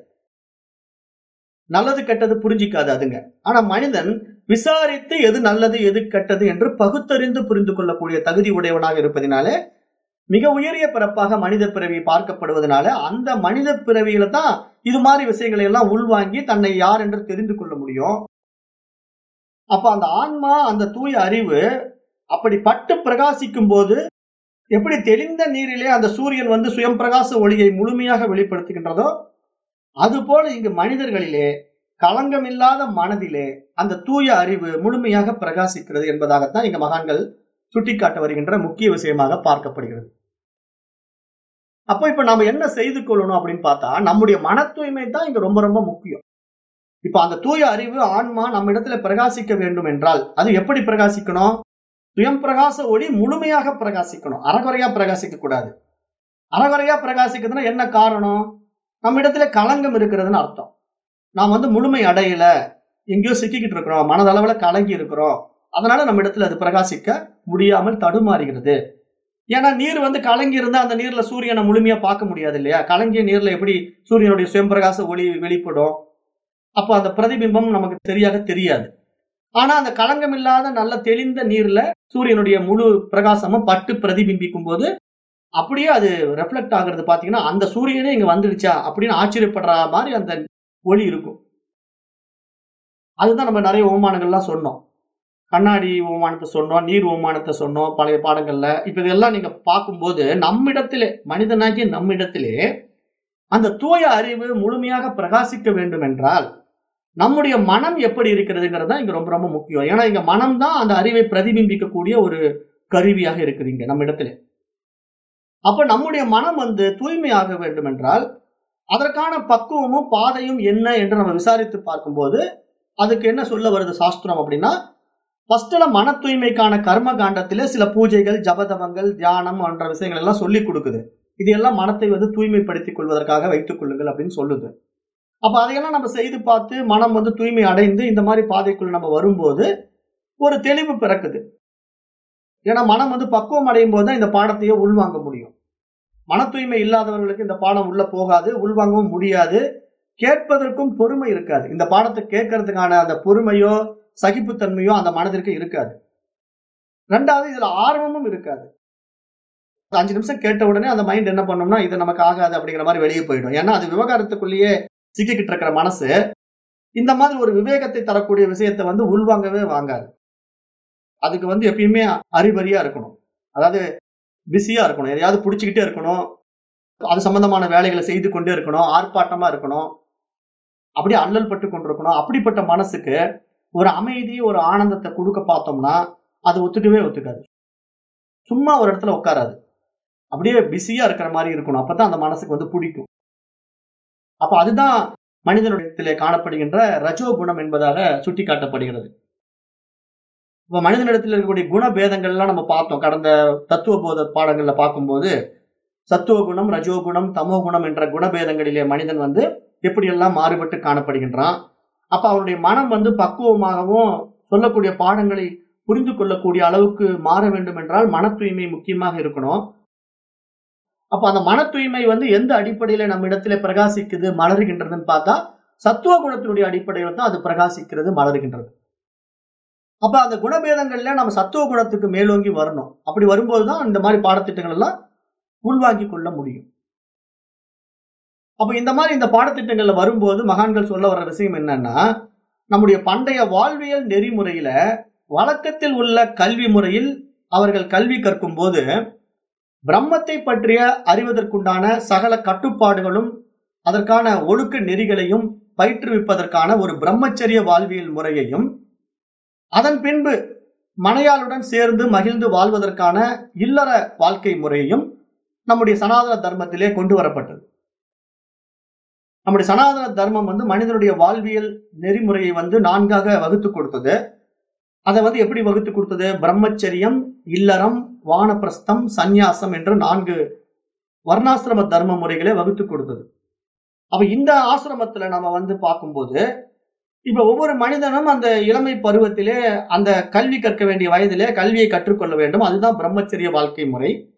நல்லது கெட்டது புரிஞ்சிக்காது அதுங்க. ஆனா மனிதன் விசாரித்து எது நல்லது எது கெட்டது என்று பகுத்தறிந்து புரிந்து கொள்ளக்கூடிய தகுதி உடையவனாக இருப்பதினாலே மிக உயரிய பிறப்பாக மனித பிறவி பார்க்கப்படுவதனால அந்த மனித பிறவியில தான் இது மாதிரி விஷயங்களை எல்லாம் உள்வாங்கி தன்னை யார் என்று தெரிந்து கொள்ள முடியும். அப்ப அந்த ஆன்மா அந்த தூய அறிவு அப்படி பட்டு பிரகாசிக்கும் போது எப்படி தெளிந்த நீரிலே அந்த சூரியன் வந்து சுயம் பிரகாச ஒளியை முழுமையாக வெளிப்படுத்துகின்றதோ அதுபோல இங்கு மனிதர்களிலே களங்கமில்லாத மனதிலே அந்த தூய அறிவு முழுமையாக பிரகாசிக்கிறது என்பதாகத்தான் இங்க மகான்கள் சுட்டிக்காட்ட வருகின்ற முக்கிய விஷயமாக பார்க்கப்படுகிறது. அப்போ இப்ப நாம என்ன செய்து கொள்ளணும் அப்படின்னு பார்த்தா நம்முடைய மன தூய்மை தான் இங்க ரொம்ப ரொம்ப முக்கியம். இப்ப அந்த தூய அறிவு ஆன்மா நம்ம இடத்துல பிரகாசிக்க வேண்டும் என்றால் அது எப்படி பிரகாசிக்கணும்? சுயம் பிரகாச ஒளி முழுமையாக பிரகாசிக்கணும். அறகுறையா பிரகாசிக்க கூடாது. அறகுறையா பிரகாசிக்கிறதுனா என்ன காரணம்? நம்ம இடத்துல களங்கம் இருக்கிறதுன்னு அர்த்தம். நாம் வந்து முழுமை அடையல. எங்கேயோ சிக்கிக்கிட்டு இருக்கிறோம். மனதளவுல கலங்கி இருக்கிறோம். அதனால நம்ம இடத்துல அது பிரகாசிக்க முடியாமல் தடுமாறுகிறது. ஏன்னா நீர் வந்து கலங்கி இருந்தா அந்த நீர்ல சூரியனை முழுமையா பார்க்க முடியாது இல்லையா? கலங்கிய நீர்ல எப்படி சூரியனுடைய சுயம்பிரகாச ஒளி வெளிப்படும்? அப்போ அந்த பிரதிபிம்பம் நமக்கு சரியாக தெரியாது. ஆனா அந்த களங்கம் இல்லாத நல்ல தெளிந்த நீர்ல சூரியனுடைய முழு பிரகாசமும் பட்டு பிரதிபிம்பிக்கும் போது அப்படியே அது ரெஃப்ளெக்ட் ஆகுறது பாத்தீங்கன்னா அந்த சூரியனே இங்க வந்துடுச்சா அப்படின்னு ஆச்சரியப்படுற மாதிரி அந்த ஒளி இருக்கும். அதுதான் நம்ம நிறைய ஓமானங்கள்லாம் சொன்னோம். கண்ணாடி ஓமானத்தை சொன்னோம் நீர் ஓமானத்தை சொன்னோம் பழைய பாடங்கள்ல. இப்ப இதெல்லாம் நீங்க பார்க்கும்போது நம்மிடத்திலே மனிதனாகிய நம்மிடத்திலே அந்த தூய அறிவு முழுமையாக பிரகாசிக்க வேண்டும் என்றால் நம்முடைய மனம் எப்படி இருக்கிறதுங்கிறது தான் இங்க ரொம்ப ரொம்ப முக்கியம். ஏன்னா இங்க மனம் தான் அந்த அறிவை பிரதிபிம்பிக்கக்கூடிய ஒரு கருவியாக இருக்குது இங்க நம்ம இடத்துல. அப்ப நம்முடைய மனம் வந்து தூய்மையாக வேண்டும் என்றால் அதற்கான பக்குவமும் பாதையும் என்ன என்று நம்ம விசாரித்து பார்க்கும்போது அதுக்கு என்ன சொல்ல வருது சாஸ்திரம் அப்படின்னா ஃபர்ஸ்ட்ல மன தூய்மைக்கான கர்ம காண்டத்திலே சில பூஜைகள் ஜபதபங்கள் தியானம் போன்ற விஷயங்கள் எல்லாம் சொல்லி கொடுக்குது. இது எல்லாம் மனத்தை வந்து தூய்மைப்படுத்திக் கொள்வதற்காக வைத்துக் கொள்ளுங்கள் அப்படின்னு சொல்லுது. அப்ப அதையெல்லாம் நம்ம செய்து பார்த்து மனம் வந்து தூய்மை அடைந்து இந்த மாதிரி பாதைக்குள் நம்ம வரும்போது ஒரு தெளிவு பிறக்குது. ஏன்னா மனம் வந்து பக்குவம் அடையும் போது தான் இந்த பாடத்தையே உள்வாங்க முடியும். மன தூய்மை இல்லாதவர்களுக்கு இந்த பாடம் உள்ள போகாது உள்வாங்கவும் முடியாது. கேட்பதற்கும் பொறுமை இருக்காது. இந்த பாடத்தை கேட்கறதுக்கான அந்த பொறுமையோ சகிப்புத்தன்மையோ அந்த மனதிற்கு இருக்காது. ரெண்டாவது இதுல ஆர்வமும் இருக்காது. அஞ்சு நிமிஷம் கேட்ட உடனே அந்த மைண்ட் என்ன பண்ணோம்னா இது நமக்கு ஆகாது அப்படிங்கிற மாதிரி வெளியே போயிடும். ஏன்னா அது விவகாரத்துக்குள்ளேயே சிக்கிக்கிட்டு இருக்கிற மனசு இந்த மாதிரி ஒரு விவேகத்தை தரக்கூடிய விஷயத்தை வந்து உள்வாங்கவே வாங்காது. அதுக்கு வந்து எப்பயுமே அறிவறியா இருக்கணும். அதாவது பிஸியா இருக்கணும். எதையாவது பிடிச்சிக்கிட்டே இருக்கணும். அது சம்பந்தமான வேலைகளை செய்து கொண்டே இருக்கணும். ஆர்ப்பாட்டமா இருக்கணும். அப்படியே அல்லல் பட்டு கொண்டிருக்கணும். அப்படிப்பட்ட மனசுக்கு ஒரு அமைதி ஒரு ஆனந்தத்தை கொடுக்க பார்த்தோம்னா அது ஒத்துக்கவே ஒத்துக்காது. சும்மா ஒரு இடத்துல உட்காராது. அப்படியே பிஸியா இருக்கிற மாதிரி இருக்கணும். அப்பதான் அந்த மனசுக்கு வந்து பிடிக்கும். அப்ப அதுதான் மனிதனிடத்திலே காணப்படுகின்ற ரஜோ குணம் என்பதாக சுட்டி காட்டப்படுகிறது இப்ப மனிதனிடத்தில் இருக்கக்கூடிய குணபேதங்கள்லாம் நம்ம பார்த்தோம். கடந்த தத்துவ போத பாடங்கள்ல பார்க்கும்போது சத்துவ குணம் ரஜோ குணம் தமோ குணம் என்ற குணபேதங்களிலே மனிதன் வந்து எப்படியெல்லாம் மாறுபட்டு காணப்படுகின்றான். அப்ப அவனுடைய மனம் வந்து பக்குவமாகவும் சொல்லக்கூடிய பாடங்களை புரிந்து கொள்ளக்கூடிய அளவுக்கு மாற வேண்டும் என்றால் மன தூய்மை முக்கியமாக இருக்கணும். அப்ப அந்த மன தூய்மை வந்து எந்த அடிப்படையில நம்ம இடத்துல பிரகாசிக்குது மலர்கின்றதுன்னு பார்த்தா சத்துவ குணத்தினுடைய அடிப்படையில் தான் அது பிரகாசிக்கிறது மலர்கின்றது. அப்ப அந்த குணபேதங்கள்ல நம்ம சத்துவ குணத்துக்கு மேலோங்கி வரணும். அப்படி வரும்போதுதான் இந்த மாதிரி பாடத்திட்டங்கள் எல்லாம் உள்வாங்கி கொள்ள முடியும். அப்ப இந்த மாதிரி இந்த பாடத்திட்டங்கள்ல வரும்போது மகான்கள் சொல்ல வர்ற விஷயம் என்னன்னா நம்முடைய பண்டைய வாழ்வியல் நெறிமுறையில வழக்கத்தில் உள்ள கல்வி முறையில் அவர்கள் கல்வி கற்கும் போது பிரம்மத்தை பற்றிய அறிவதற்குண்டான சகல கட்டுப்பாடுகளும் அதற்கான ஒழுக்க நெறிகளையும் பயிற்றுவிப்பதற்கான ஒரு பிரம்மச்சரிய வாழ்வியல் முறையையும் அதன் பின்பு மனையாளுடன் சேர்ந்து மகிழ்ந்து வாழ்வதற்கான இல்லற வாழ்க்கை முறையையும் நம்முடைய சனாதன தர்மத்திலே கொண்டு வரப்பட்டது. நம்முடைய சனாதன தர்மம் வந்து மனிதனுடைய வாழ்வியல் நெறிமுறையை வந்து நான்காக வகுத்து கொடுத்தது. அதை வந்து எப்படி வகுத்து கொடுத்தது? பிரம்மச்சரியம் இல்லறம் வானப்பிரஸ்தம் சந்நியாசம் என்ற நான்கு வர்ணாசிரம தர்ம முறைகளை வகுத்து கொடுத்தது. அப்ப இந்த ஆசிரமத்துல நம்ம வந்து பார்க்கும்போது இப்ப ஒவ்வொரு மனிதனும் அந்த இளமை பருவத்திலே அந்த கல்வி கற்க வேண்டிய வயதிலே கல்வியை கற்றுக்கொள்ள வேண்டும். அதுதான் பிரம்மச்சரிய வாழ்க்கை முறை.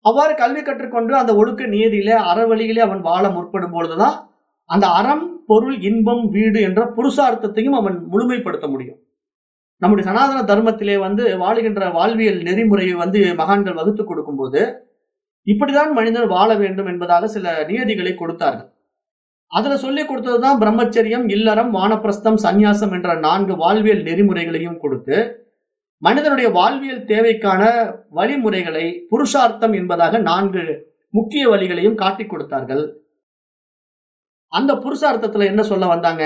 அவ்வாறு கல்வி கற்றுக்கொண்டு அந்த ஒழுக்க நியதியிலே அறவழியிலே அவன் வாழ முற்படும் பொழுதுதான் அந்த அறம் பொருள் இன்பம் வீடு என்ற புருஷார்த்தத்தையும் அவன் முழுமைப்படுத்த முடியும். நம்முடைய சனாதன தர்மத்திலே வந்து வாழுகின்ற வாழ்வியல் நெறிமுறையை வந்து மகான்கள் வகுத்து கொடுக்கும்போது இப்படிதான் மனிதன் வாழ வேண்டும் என்பதாக சில நியதிகளை கொடுத்தார்கள். அதுல சொல்லி கொடுத்ததுதான் பிரம்மச்சரியம் இல்லறம் வானப்பிரஸ்தம் சந்நியாசம் என்ற நான்கு வாழ்வியல் நெறிமுறைகளையும் கொடுத்து மனிதனுடைய வாழ்வியல் தேவைக்கான வழிமுறைகளை புருஷார்த்தம் என்பதாக நான்கு முக்கிய வழிகளையும் காட்டி கொடுத்தார்கள். அந்த புருஷார்த்தத்துல என்ன சொல்ல வந்தாங்க?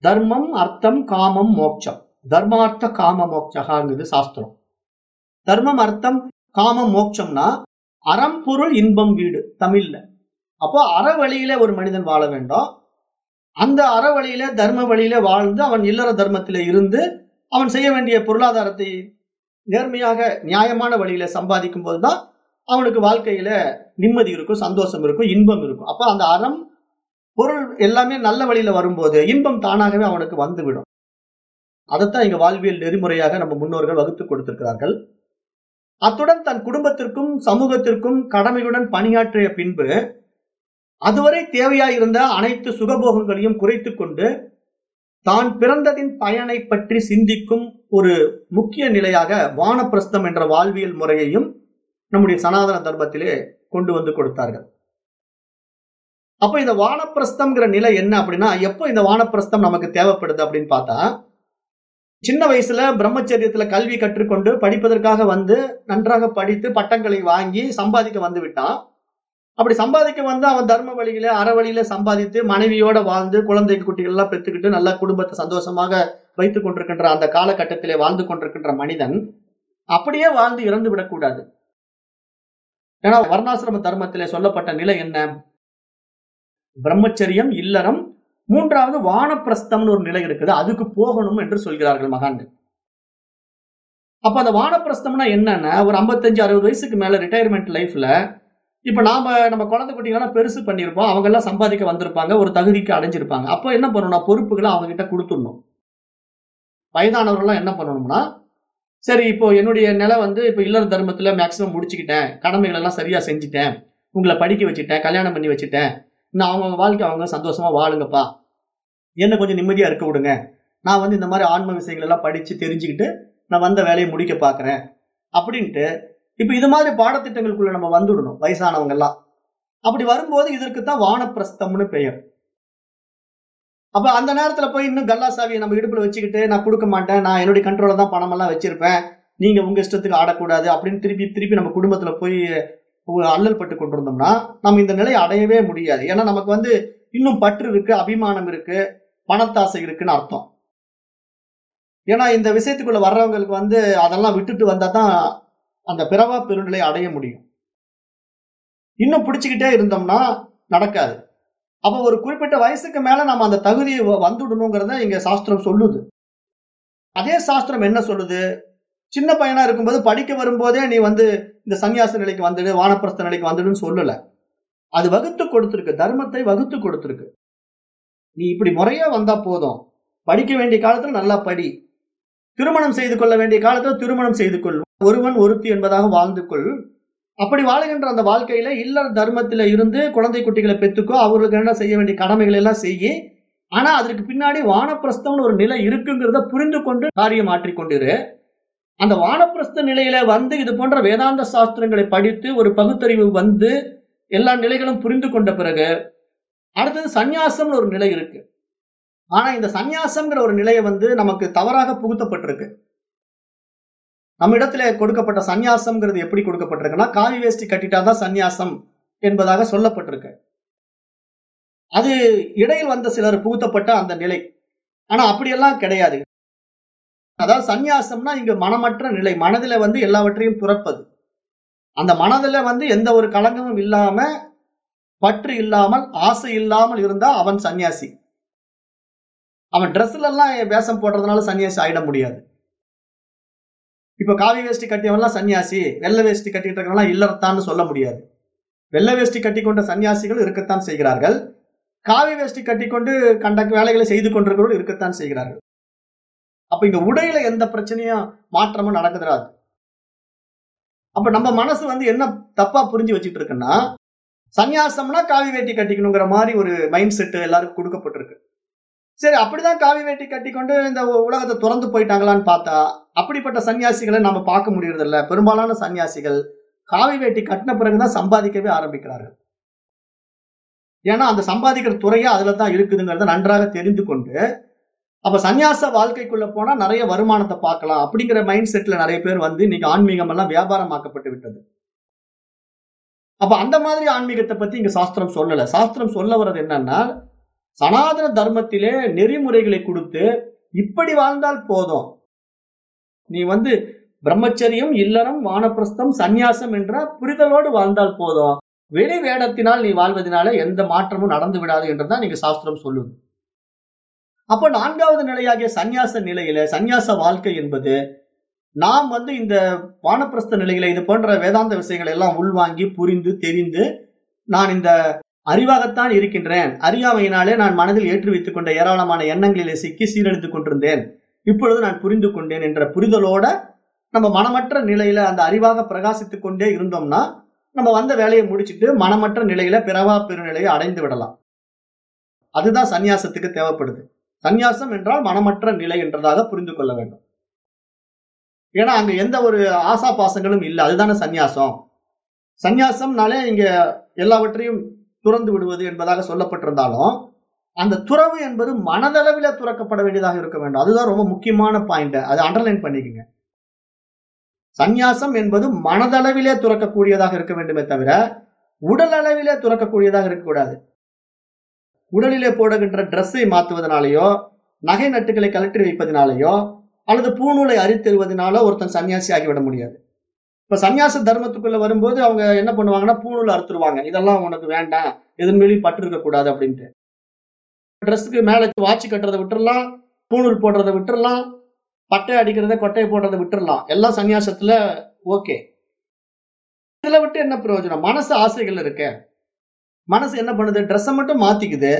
தர்மம் அர்த்தம் காமம் மோட்சம். தர்மார்த்த காம மோட்சகாங்கிறது சாஸ்திரம். தர்மம் அர்த்தம் காமம் மோட்சம்னா அறம் பொருள் இன்பம் வீடு தமிழ்ல. அப்போ அற வழியில ஒரு மனிதன் வாழ வேண்டும். அந்த அற வழியில தர்ம வழியில வாழ்ந்து அவன் இல்லற தர்மத்தில இருந்து அவன் செய்ய வேண்டிய பொருளாதாரத்தை நேர்மையாக நியாயமான வழியில சம்பாதிக்கும் போதுதான் அவனுக்கு வாழ்க்கையில நிம்மதி இருக்கும் சந்தோஷம் இருக்கும் இன்பம் இருக்கும். அப்ப அந்த அறம் பொருள் எல்லாமே நல்ல வழியில வரும்போது இன்பம் தானாகவே அவனுக்கு வந்துவிடும். அதைத்தான் இங்க வாழ்வியல் நெறிமுறையாக நம்ம முன்னோர்கள் வகுத்து கொடுத்திருக்கிறார்கள். அத்துடன் தன் குடும்பத்திற்கும் சமூகத்திற்கும் கடமையுடன் பணியாற்றிய பின்பு அதுவரை தேவையாயிருந்த அனைத்து சுகபோகங்களையும் குறைத்து கொண்டு தான் பிறந்ததின் பயனை பற்றி சிந்திக்கும் ஒரு முக்கிய நிலையாக வானப்பிரஸ்தம் என்ற வாழ்வியல் முறையையும் நம்முடைய சனாதன தர்மத்திலே கொண்டு வந்து கொடுத்தார்கள். அப்ப இந்த வானப்பிரஸ்தம்ங்கிற நிலை என்ன அப்படின்னா எப்போ இந்த வானப்பிரஸ்தம் நமக்கு தேவைப்படுது அப்படின்னு பார்த்தா சின்ன வயசுல பிரம்மச்சரியத்துல கல்வி கற்றுக்கொண்டு படிப்பதற்காக வந்து நன்றாக படித்து பட்டங்களை வாங்கி சம்பாதிக்க வந்து விட்டான். அப்படி சம்பாதிக்க வந்து அவன் தர்ம வழியில அற வழியில சம்பாதித்து மனைவியோட வாழ்ந்து குழந்தை குட்டிகள் எல்லாம் பெற்றுக்கிட்டு நல்ல குடும்பத்தை சந்தோஷமாக வைத்துக் கொண்டிருக்கின்ற அந்த காலகட்டத்திலே வாழ்ந்து கொண்டிருக்கின்ற மனிதன் அப்படியே வாழ்ந்து இறந்து விடக்கூடாது ஏன்னா வர்ணாசிரம தர்மத்திலே சொல்லப்பட்ட நிலை என்ன? பிரம்மச்சரியம் இல்லறம் மூன்றாவது வானப்பிரஸ்தம்னு ஒரு நிலை இருக்குது. அதுக்கு போகணும் என்று சொல்கிறார்கள் மகான்கள். அப்ப அந்த வானப்பிரஸ்தம்னா என்னன்னா ஒரு ஐம்பத்தஞ்சு அறுபது வயசுக்கு மேல ரிட்டையர்மெண்ட் லைஃப்ல இப்ப நாம நம்ம குழந்தை குட்டிங்கெல்லாம் பெருசு பண்ணியிருப்போம். அவங்க எல்லாம் சம்பாதிக்க வந்திருப்பாங்க ஒரு தகுதிக்கு அடைஞ்சிருப்பாங்க. அப்போ என்ன பண்ணணும்னா பொறுப்புகளை அவங்க கிட்ட கொடுத்துடணும். வயதானவர்கள்லாம் என்ன பண்ணணும்னா சரி இப்போ என்னுடைய நிலை வந்து இப்போ இல்லற தர்மத்துல மேக்சிமம் முடிச்சுக்கிட்டேன். கடமைகள் எல்லாம் சரியா செஞ்சுட்டேன். உங்களை படிக்க வச்சுட்டேன். கல்யாணம் பண்ணி வச்சுட்டேன். இன்னும் அவங்க வாழ்க்கை அவங்க சந்தோஷமா வாழுங்கப்பா. என்ன கொஞ்சம் நிம்மதியா இருக்க விடுங்க. நான் வந்து இந்த மாதிரி ஆன்ம விஷயங்கள் எல்லாம் படிச்சு தெரிஞ்சுக்கிட்டு நான் வந்த வேலையை முடிக்க பாக்குறேன். அப்படின்ட்டு இப்ப இது மாதிரி பாடத்திட்டங்களுக்குள்ள நம்ம வந்துடணும் வயசானவங்க எல்லாம். அப்படி வரும்போது இதற்கு தான் வானப்பிரஸ்தம்னு பெயர். அப்ப அந்த நேரத்துல போய் இன்னும் கல்லா சாவியை நம்ம இடுப்புல வச்சுக்கிட்டு நான் கொடுக்க மாட்டேன் நான் என்னுடைய கண்ட்ரோல தான் பணம் எல்லாம் வச்சிருப்பேன். நீங்க உங்க இஷ்டத்துக்கு ஆடக்கூடாது. அப்படின்னு திருப்பி திருப்பி நம்ம குடும்பத்துல போய் அல்லல் பட்டு கொண்டிருந்தோம்னா நம்ம இந்த நிலையை அடையவே முடியாது. ஏன்னா நமக்கு வந்து இன்னும் பற்று இருக்கு அபிமானம் இருக்கு. பணத்தாசை இருக்குன்னு அர்த்தம். ஏன்னா இந்த விஷயத்துக்குள்ள வர்றவங்களுக்கு வந்து அதெல்லாம் விட்டுட்டு வந்தா தான் அந்த பிறவா பெருநிலை அடைய முடியும். இன்னும் பிடிச்சுக்கிட்டே இருந்தோம்னா நடக்காது. அப்ப ஒரு குறிப்பிட்ட வயசுக்கு மேல நம்ம அந்த தகுதியை வந்துடணுங்கிறத இங்க சாஸ்திரம் சொல்லுது. அதே சாஸ்திரம் என்ன சொல்லுது? சின்ன பையனா இருக்கும்போது படிக்க வரும்போதே நீ வந்து இந்த சன்னியாச நிலைக்கு வந்துடு வானப்பிரஸ்த நிலைக்கு வந்துடுன்னு சொல்லல. அது வகுத்து கொடுத்துருக்கு தர்மத்தை வகுத்து கொடுத்துருக்கு. நீ இப்படி முறையா வந்தா போதும். படிக்க வேண்டிய காலத்துல நல்லா படி. திருமணம் செய்து கொள்ள வேண்டிய காலத்துல திருமணம் செய்து கொள். ஒருவன் ஒருத்தி என்பதாக வாழ்ந்து கொள். அப்படி வாழுகின்ற அந்த வாழ்க்கையில இல்லற தர்மத்தில இருந்து குழந்தை குட்டிகளை பெற்றுக்கோ அவர்களுக்கு என்ன செய்ய வேண்டிய கடமைகள் எல்லாம் செய்ய ஆனா அதற்கு பின்னாடி வானப்பிரஸ்தம்னு ஒரு நிலை இருக்குங்கிறத புரிந்து கொண்டு காரியம் மாற்றிக்கொண்டிரு அந்த வானப்பிரஸ்த நிலையில வந்து இது போன்ற வேதாந்த சாஸ்திரங்களை படித்து ஒரு பகுத்தறிவு வந்து எல்லா நிலைகளும் புரிந்து கொண்ட பிறகு அடுத்தது சந்நியாசம்னு ஒரு நிலை இருக்கு. ஆனா இந்த சந்நியாசம்ங்கிற ஒரு நிலையை வந்து நமக்கு தவறாக புகுத்தப்பட்டிருக்கு. நம்ம இடத்துல கொடுக்கப்பட்ட சந்நியாசம்ங்கிறது எப்படி கொடுக்கப்பட்டிருக்குன்னா காவி வேஷ்டி கட்டிட்டாதான் சந்நியாசம் என்பதாக சொல்லப்பட்டிருக்கு. அது இடையில் வந்த சிலர் புகுத்தப்பட்ட அந்த நிலை. ஆனா அப்படியெல்லாம் கிடையாது. அதாவது சந்நியாசம்னா இங்க மனமற்ற நிலை. மனதில வந்து எல்லாவற்றையும் துறப்பது. அந்த மனதில வந்து எந்த ஒரு கலங்கமும் இல்லாம பற்று இல்லாமல் ஆசை இல்லாமல் இருந்தா அவன் சன்னியாசி. அவன் ட்ரெஸ்ல எல்லாம் வேஷம் போடுறதுனால சன்னியாசி ஆயிட முடியாது. இப்ப காவி வேஷ்டி கட்டியவன்லாம் சன்னியாசி வெள்ளை வேஷ்டி கட்டிட்டு இருக்கவன்லாம் இல்லறத்தான்னு சொல்ல முடியாது. வெள்ளை வேஷ்டி கட்டி கொண்ட சன்னியாசிகள் இருக்கத்தான் செய்கிறார்கள். காவி வேஷ்டி கட்டிக்கொண்டு கண்ட வேலைகளை செய்து கொண்டிருக்கிறவர்கள் இருக்கத்தான் செய்கிறார்கள். அப்ப இங்க உடையில எந்த பிரச்சனையும் மாற்றமும் நடக்குதுராது அப்ப நம்ம மனசு வந்து என்ன தப்பா புரிஞ்சு வச்சுட்டு இருக்குன்னா சந்நியாசம்னா காவி வேட்டி கட்டிக்கணுங்கிற மாதிரி ஒரு மைண்ட் செட் எல்லாருக்கும் கொடுக்கப்பட்டிருக்கு. சரி அப்படிதான் காவி வேட்டி கட்டிக்கொண்டு இந்த உலகத்தை திறந்து போயிட்டாங்களான்னு பார்த்தா அப்படிப்பட்ட சன்னியாசிகளை நம்ம பார்க்க முடியறது இல்ல பெரும்பாலான சன்னியாசிகள் காவி வேட்டி கட்டின பிறகுதான் சம்பாதிக்கவே ஆரம்பிக்கிறார்கள். ஏன்னா அந்த சம்பாதிக்கிற துறையே அதுல தான் இருக்குதுங்கிறத நன்றாக தெரிந்து கொண்டு அப்ப சன்னியாச வாழ்க்கைக்குள்ள போனா நிறைய வருமானத்தை பார்க்கலாம் அப்படிங்கிற மைண்ட் செட்ல நிறைய பேர் வந்து இன்னைக்கு ஆன்மீகம் எல்லாம் வியாபாரமாக்கப்பட்டு விட்டது. அப்ப அந்த மாதிரி ஆன்மீகத்தை பத்தி இங்க சாஸ்திரம் சொல்லல. சாஸ்திரம் சொல்ல வர்றது என்னன்னா சனாதன தர்மத்திலே நெறிமுறைகளை கொடுத்து இப்படி வாழ்ந்தால் போதும். நீ வந்து பிரம்மச்சரியம் இல்லறம் வானப்பிரஸ்தம் சந்நியாசம் என்ற புரிதலோடு வாழ்ந்தால் போதும். வெளி வேடத்தினால் நீ வாழ்வதனால எந்த மாற்றமும் நடந்து விடாது என்றுதான் நீங்க சாஸ்திரம் சொல்லுது. அப்ப நான்காவது நிலையாகிய சந்நியாச நிலையில சந்நியாச வாழ்க்கை என்பது நாம் வந்து இந்த வானப்பிரஸ்த நிலையில இது போன்ற வேதாந்த விஷயங்களை எல்லாம் உள்வாங்கி புரிந்து தெரிந்து நான் இந்த அறிவாகத்தான் இருக்கின்றேன். அறியாமையினாலே நான் மனதில் ஏற்றி வைத்துக் கொண்ட ஏராளமான எண்ணங்களிலே சிக்கி சீரழித்துக் கொண்டிருந்தேன். இப்பொழுது நான் புரிந்து கொண்டேன் என்ற புரிதலோட நம்ம மனமற்ற நிலையில அந்த அறிவாக பிரகாசித்துக் கொண்டே இருந்தோம்னா நம்ம வந்த வேலையை முடிச்சிட்டு மனமற்ற நிலையில பிறவா பெருநிலையை அடைந்து விடலாம். அதுதான் சந்நியாசத்துக்கு தேவைப்படுது. சந்நியாசம் என்றால் மனமற்ற நிலை என்றதாக புரிந்து கொள்ள வேண்டும். ஏன்னா அங்க எந்த ஒரு ஆசா பாசங்களும் இல்லை. அதுதானே சந்நியாசம். சந்நியாசம்னாலே இங்க எல்லாவற்றையும் துறந்து விடுவது என்பதாக சொல்லப்பட்டிருந்தாலும் அந்த துறவு என்பது மனதளவில் துறக்கப்பட வேண்டியதாக இருக்க வேண்டும். அதுதான் ரொம்ப முக்கியமான பாயிண்ட் அதை அண்டர்லைன் பண்ணிக்கங்க. சந்நியாசம் என்பது மனதளவிலே துறக்கக்கூடியதாக இருக்க வேண்டுமே தவிர உடல் அளவிலே துறக்கக்கூடியதாக இருக்கக்கூடாது உடலிலே போடுகின்ற ட்ரெஸ்ஸை மாற்றுவதனாலேயோ நகை நட்டுகளை கலட்டி வைப்பதனாலேயோ அல்லது பூநூலை அறித்தருவதனால ஒருத்தன் சன்னியாசி ஆகிவிட முடியாது. இப்ப சன்னியாச தர்மத்துக்குள்ள வரும்போது அவங்க என்ன பண்ணுவாங்கன்னா பூநூல் அறுத்துருவாங்க. இதெல்லாம் உனக்கு வேண்டாம். எதன் மேலேயும் பற்று இருக்கக்கூடாது அப்படின்ட்டு. ட்ரெஸ்ஸுக்கு மேல வாட்ச் கட்டுறதை விட்டுறலாம் பூணூல் போடுறதை விட்டுறலாம் பட்டை அடிக்கிறத கொட்டையை போடுறதை விட்டுறலாம். எல்லாம் சன்னியாசத்துல ஓகே. இதுல விட்டு என்ன பிரயோஜனம்? மனசு ஆசைகள் இருக்க. மனசு என்ன பண்ணுது? ட்ரெஸ்ஸை மட்டும் மாத்திக்குது.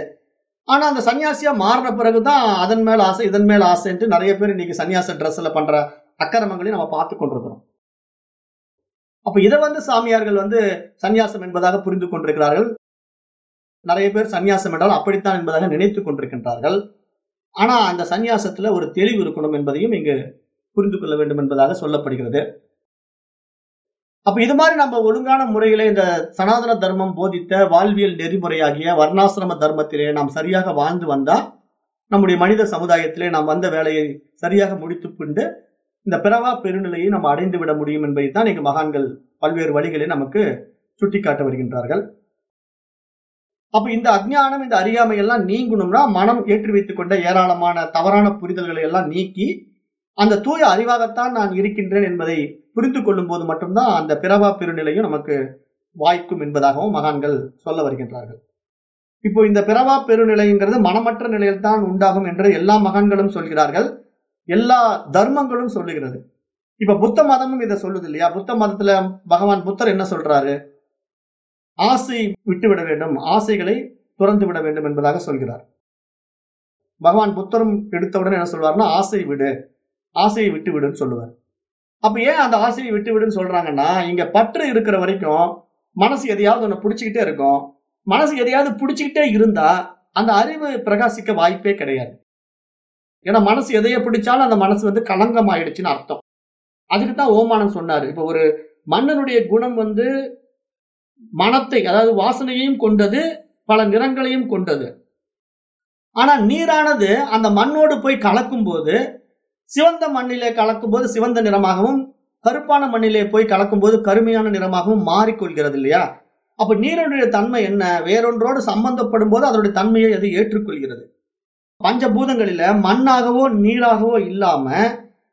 ஆனா அந்த சன்னியாசியா மாறின பிறகுதான் அதன் மேல ஆசை இதன் மேல ஆசைன்ட்டு நிறைய பேர் இன்னைக்கு சன்னியாச ட்ரெஸ்ல பண்ற அக்கிரமங்களையும் நம்ம பார்த்து கொண்டிருக்கிறோம். அப்ப இதை வந்து சாமியார்கள் வந்து சந்நியாசம் என்பதாக புரிந்து கொண்டிருக்கிறார்கள். நிறைய பேர் சந்நியாசம் என்றால் அப்படித்தான் என்பதாக நினைத்துக் கொண்டிருக்கின்றார்கள். ஆனா அந்த சந்நியாசத்துல ஒரு தெளிவு இருக்கணும் என்பதையும் இங்கு புரிந்து கொள்ள வேண்டும் என்பதாக சொல்லப்படுகிறது. அப்ப இது மாதிரி நம்ம ஒழுங்கான முறையில இந்த சனாதன தர்மம் போதித்த வாழ்வியல் நெறிமுறையாகிய வர்ணாசிரம தர்மத்திலே நாம் சரியாக வாழ்ந்து வந்தா நம்முடைய மனித சமுதாயத்திலே நாம் வந்த வேலையை சரியாக முடித்து கொண்டு இந்த பிறவா பெருநிலையை நம்ம அடைந்து விட முடியும் என்பதை தான் இங்கு மகான்கள் பல்வேறு வழிகளை நமக்கு சுட்டிக்காட்ட வருகின்றார்கள். அப்ப இந்த அஜ்ஞானம் இந்த அறியாமை எல்லாம் நீங்கணும்னா மனம் ஏற்றி வைத்துக் கொண்ட ஏராளமான தவறான புரிதல்களை எல்லாம் நீக்கி அந்த தூய அறிவாகத்தான் நான் இருக்கின்றேன் என்பதை புரிந்து கொள்ளும் போது மட்டும்தான் அந்த பிறவா பெருநிலையும் நமக்கு வாய்க்கும் என்பதாகவும் மகான்கள் சொல்ல வருகின்றார்கள். இப்போ இந்த பிறவா பெருநிலைங்கிறது மனமற்ற நிலையில் தான் உண்டாகும் என்று எல்லா மகான்களும் சொல்கிறார்கள். எல்லா தர்மங்களும் சொல்லுகிறது. இப்ப புத்த மதமும் இதை சொல்லுது இல்லையா? புத்த மதத்துல பகவான் புத்தர் என்ன சொல்றாரு? ஆசை விட்டுவிட வேண்டும் ஆசைகளை துறந்து விட வேண்டும் என்பதாக சொல்கிறார். பகவான் புத்தரும் எடுத்தவுடன் என்ன சொல்வார்னா ஆசை விடு ஆசையை விட்டு விடுன்னு சொல்லுவார். அப்ப ஏன் அந்த ஆசையை விட்டு விடுன்னு சொல்றாங்கன்னா இங்க பற்று இருக்கிற வரைக்கும் மனசு எதையாவது ஒண்ணு பிடிச்சிக்கிட்டே இருக்கும். மனசு எதையாவது பிடிச்சிக்கிட்டே இருந்தா அந்த அறிவு பிரகாசிக்க வாய்ப்பே கிடையாது. ஏன்னா மனசு எதைய பிடிச்சாலும் அந்த மனசு வந்து களங்கம் ஆயிடுச்சுன்னு அர்த்தம். அதுக்கு தான் ஓமானம் சொன்னாரு. இப்ப ஒரு மன்னனுடைய குணம் வந்து மனத்தை அதாவது வாசனையையும் கொண்டது பல நிறங்களையும் கொண்டது. ஆனா நீரானது அந்த மண்ணோடு போய் கலக்கும் போது சிவந்த மண்ணிலே கலக்கும் போது சிவந்த நிறமாகவும் கருப்பான மண்ணிலே போய் கலக்கும் போது கருமையான நிறமாகவும் மாறிக்கொள்கிறது இல்லையா அப்ப நீரினுடைய தன்மை என்ன? வேறொன்றோடு சம்பந்தப்படும் போது அதனுடைய தன்மையை அது ஏற்றுக்கொள்கிறது. பஞ்சபூதங்களில மண்ணாகவோ நீராகவோ இல்லாம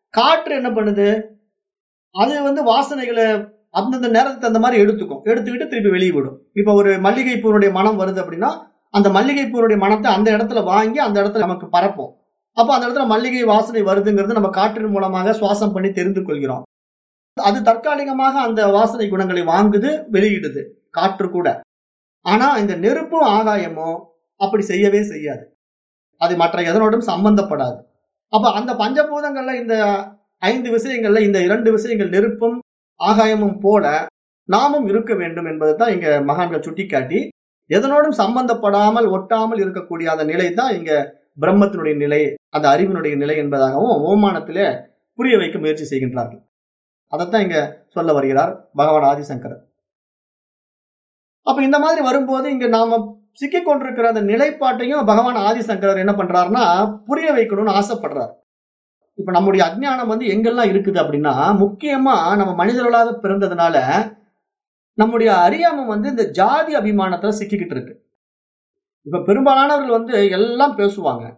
காற்று என்ன பண்ணுது? அது வந்து வாசனைகளை அந்தந்த நேரத்துக்கு அந்த மாதிரி எடுத்துக்கும். எடுத்துக்கிட்டு திருப்பி வெளியே விடும். இப்ப ஒரு மல்லிகை பூனுடைய மனம் வருது அப்படின்னா அந்த மல்லிகை பூனுடைய மனத்தை அந்த இடத்துல வாங்கி அந்த இடத்துல நமக்கு பரப்போம். அப்போ அந்த இடத்துல மல்லிகை வாசனை வருதுங்கிறது நம்ம காற்றின் மூலமாக சுவாசம் பண்ணி தெரிந்து கொள்கிறோம். அது தற்காலிகமாக அந்த வாசனை குணங்களை வாங்குது வெளியிடுது காற்று கூட. ஆனா இந்த நெருப்பும் ஆகாயமும் அப்படி செய்யவே செய்யாது. அது மற்ற எதனோடும் சம்பந்தப்படாது. அப்ப அந்த பஞ்சபூதங்கள்ல இந்த ஐந்து விஷயங்கள்ல இந்த இரண்டு விஷயங்கள் நெருப்பும் ஆகாயமும் போல நாமும் இருக்க வேண்டும் என்பதை தான் இங்க மகான்கள் சுட்டிக்காட்டி எதனோடும் சம்பந்தப்படாமல் ஒட்டாமல் இருக்கக்கூடிய அந்த நிலை தான் இங்க பிரம்மத்தினுடைய நிலை அந்த அறிவினுடைய நிலை என்பதாகவும் ஓமானத்திலே புரிய வைக்க முயற்சி செய்கின்றார்கள். அதைத்தான் இங்க சொல்ல வருகிறார் பகவான் ஆதிசங்கரர். அப்ப இந்த மாதிரி வரும்போது இங்க நாம சிக்கிக் கொண்டிருக்கிற அந்த நிலைப்பாட்டையும் பகவான் ஆதிசங்கரர் என்ன பண்றாருன்னா புரிய வைக்கணும்னு ஆசைப்படுறார். இப்ப நம்முடைய அஜ்ஞானம் வந்து எங்கெல்லாம் இருக்குது அப்படின்னா முக்கியமா நம்ம மனிதர்களாக பிறந்ததுனால நம்முடைய அறியாம வந்து இந்த ஜாதி அபிமானத்துல சிக்கிக்கிட்டு இருக்கு. இப்ப பெரும்பாலானவர்கள் வந்து எல்லாம் பேசுவாங்க.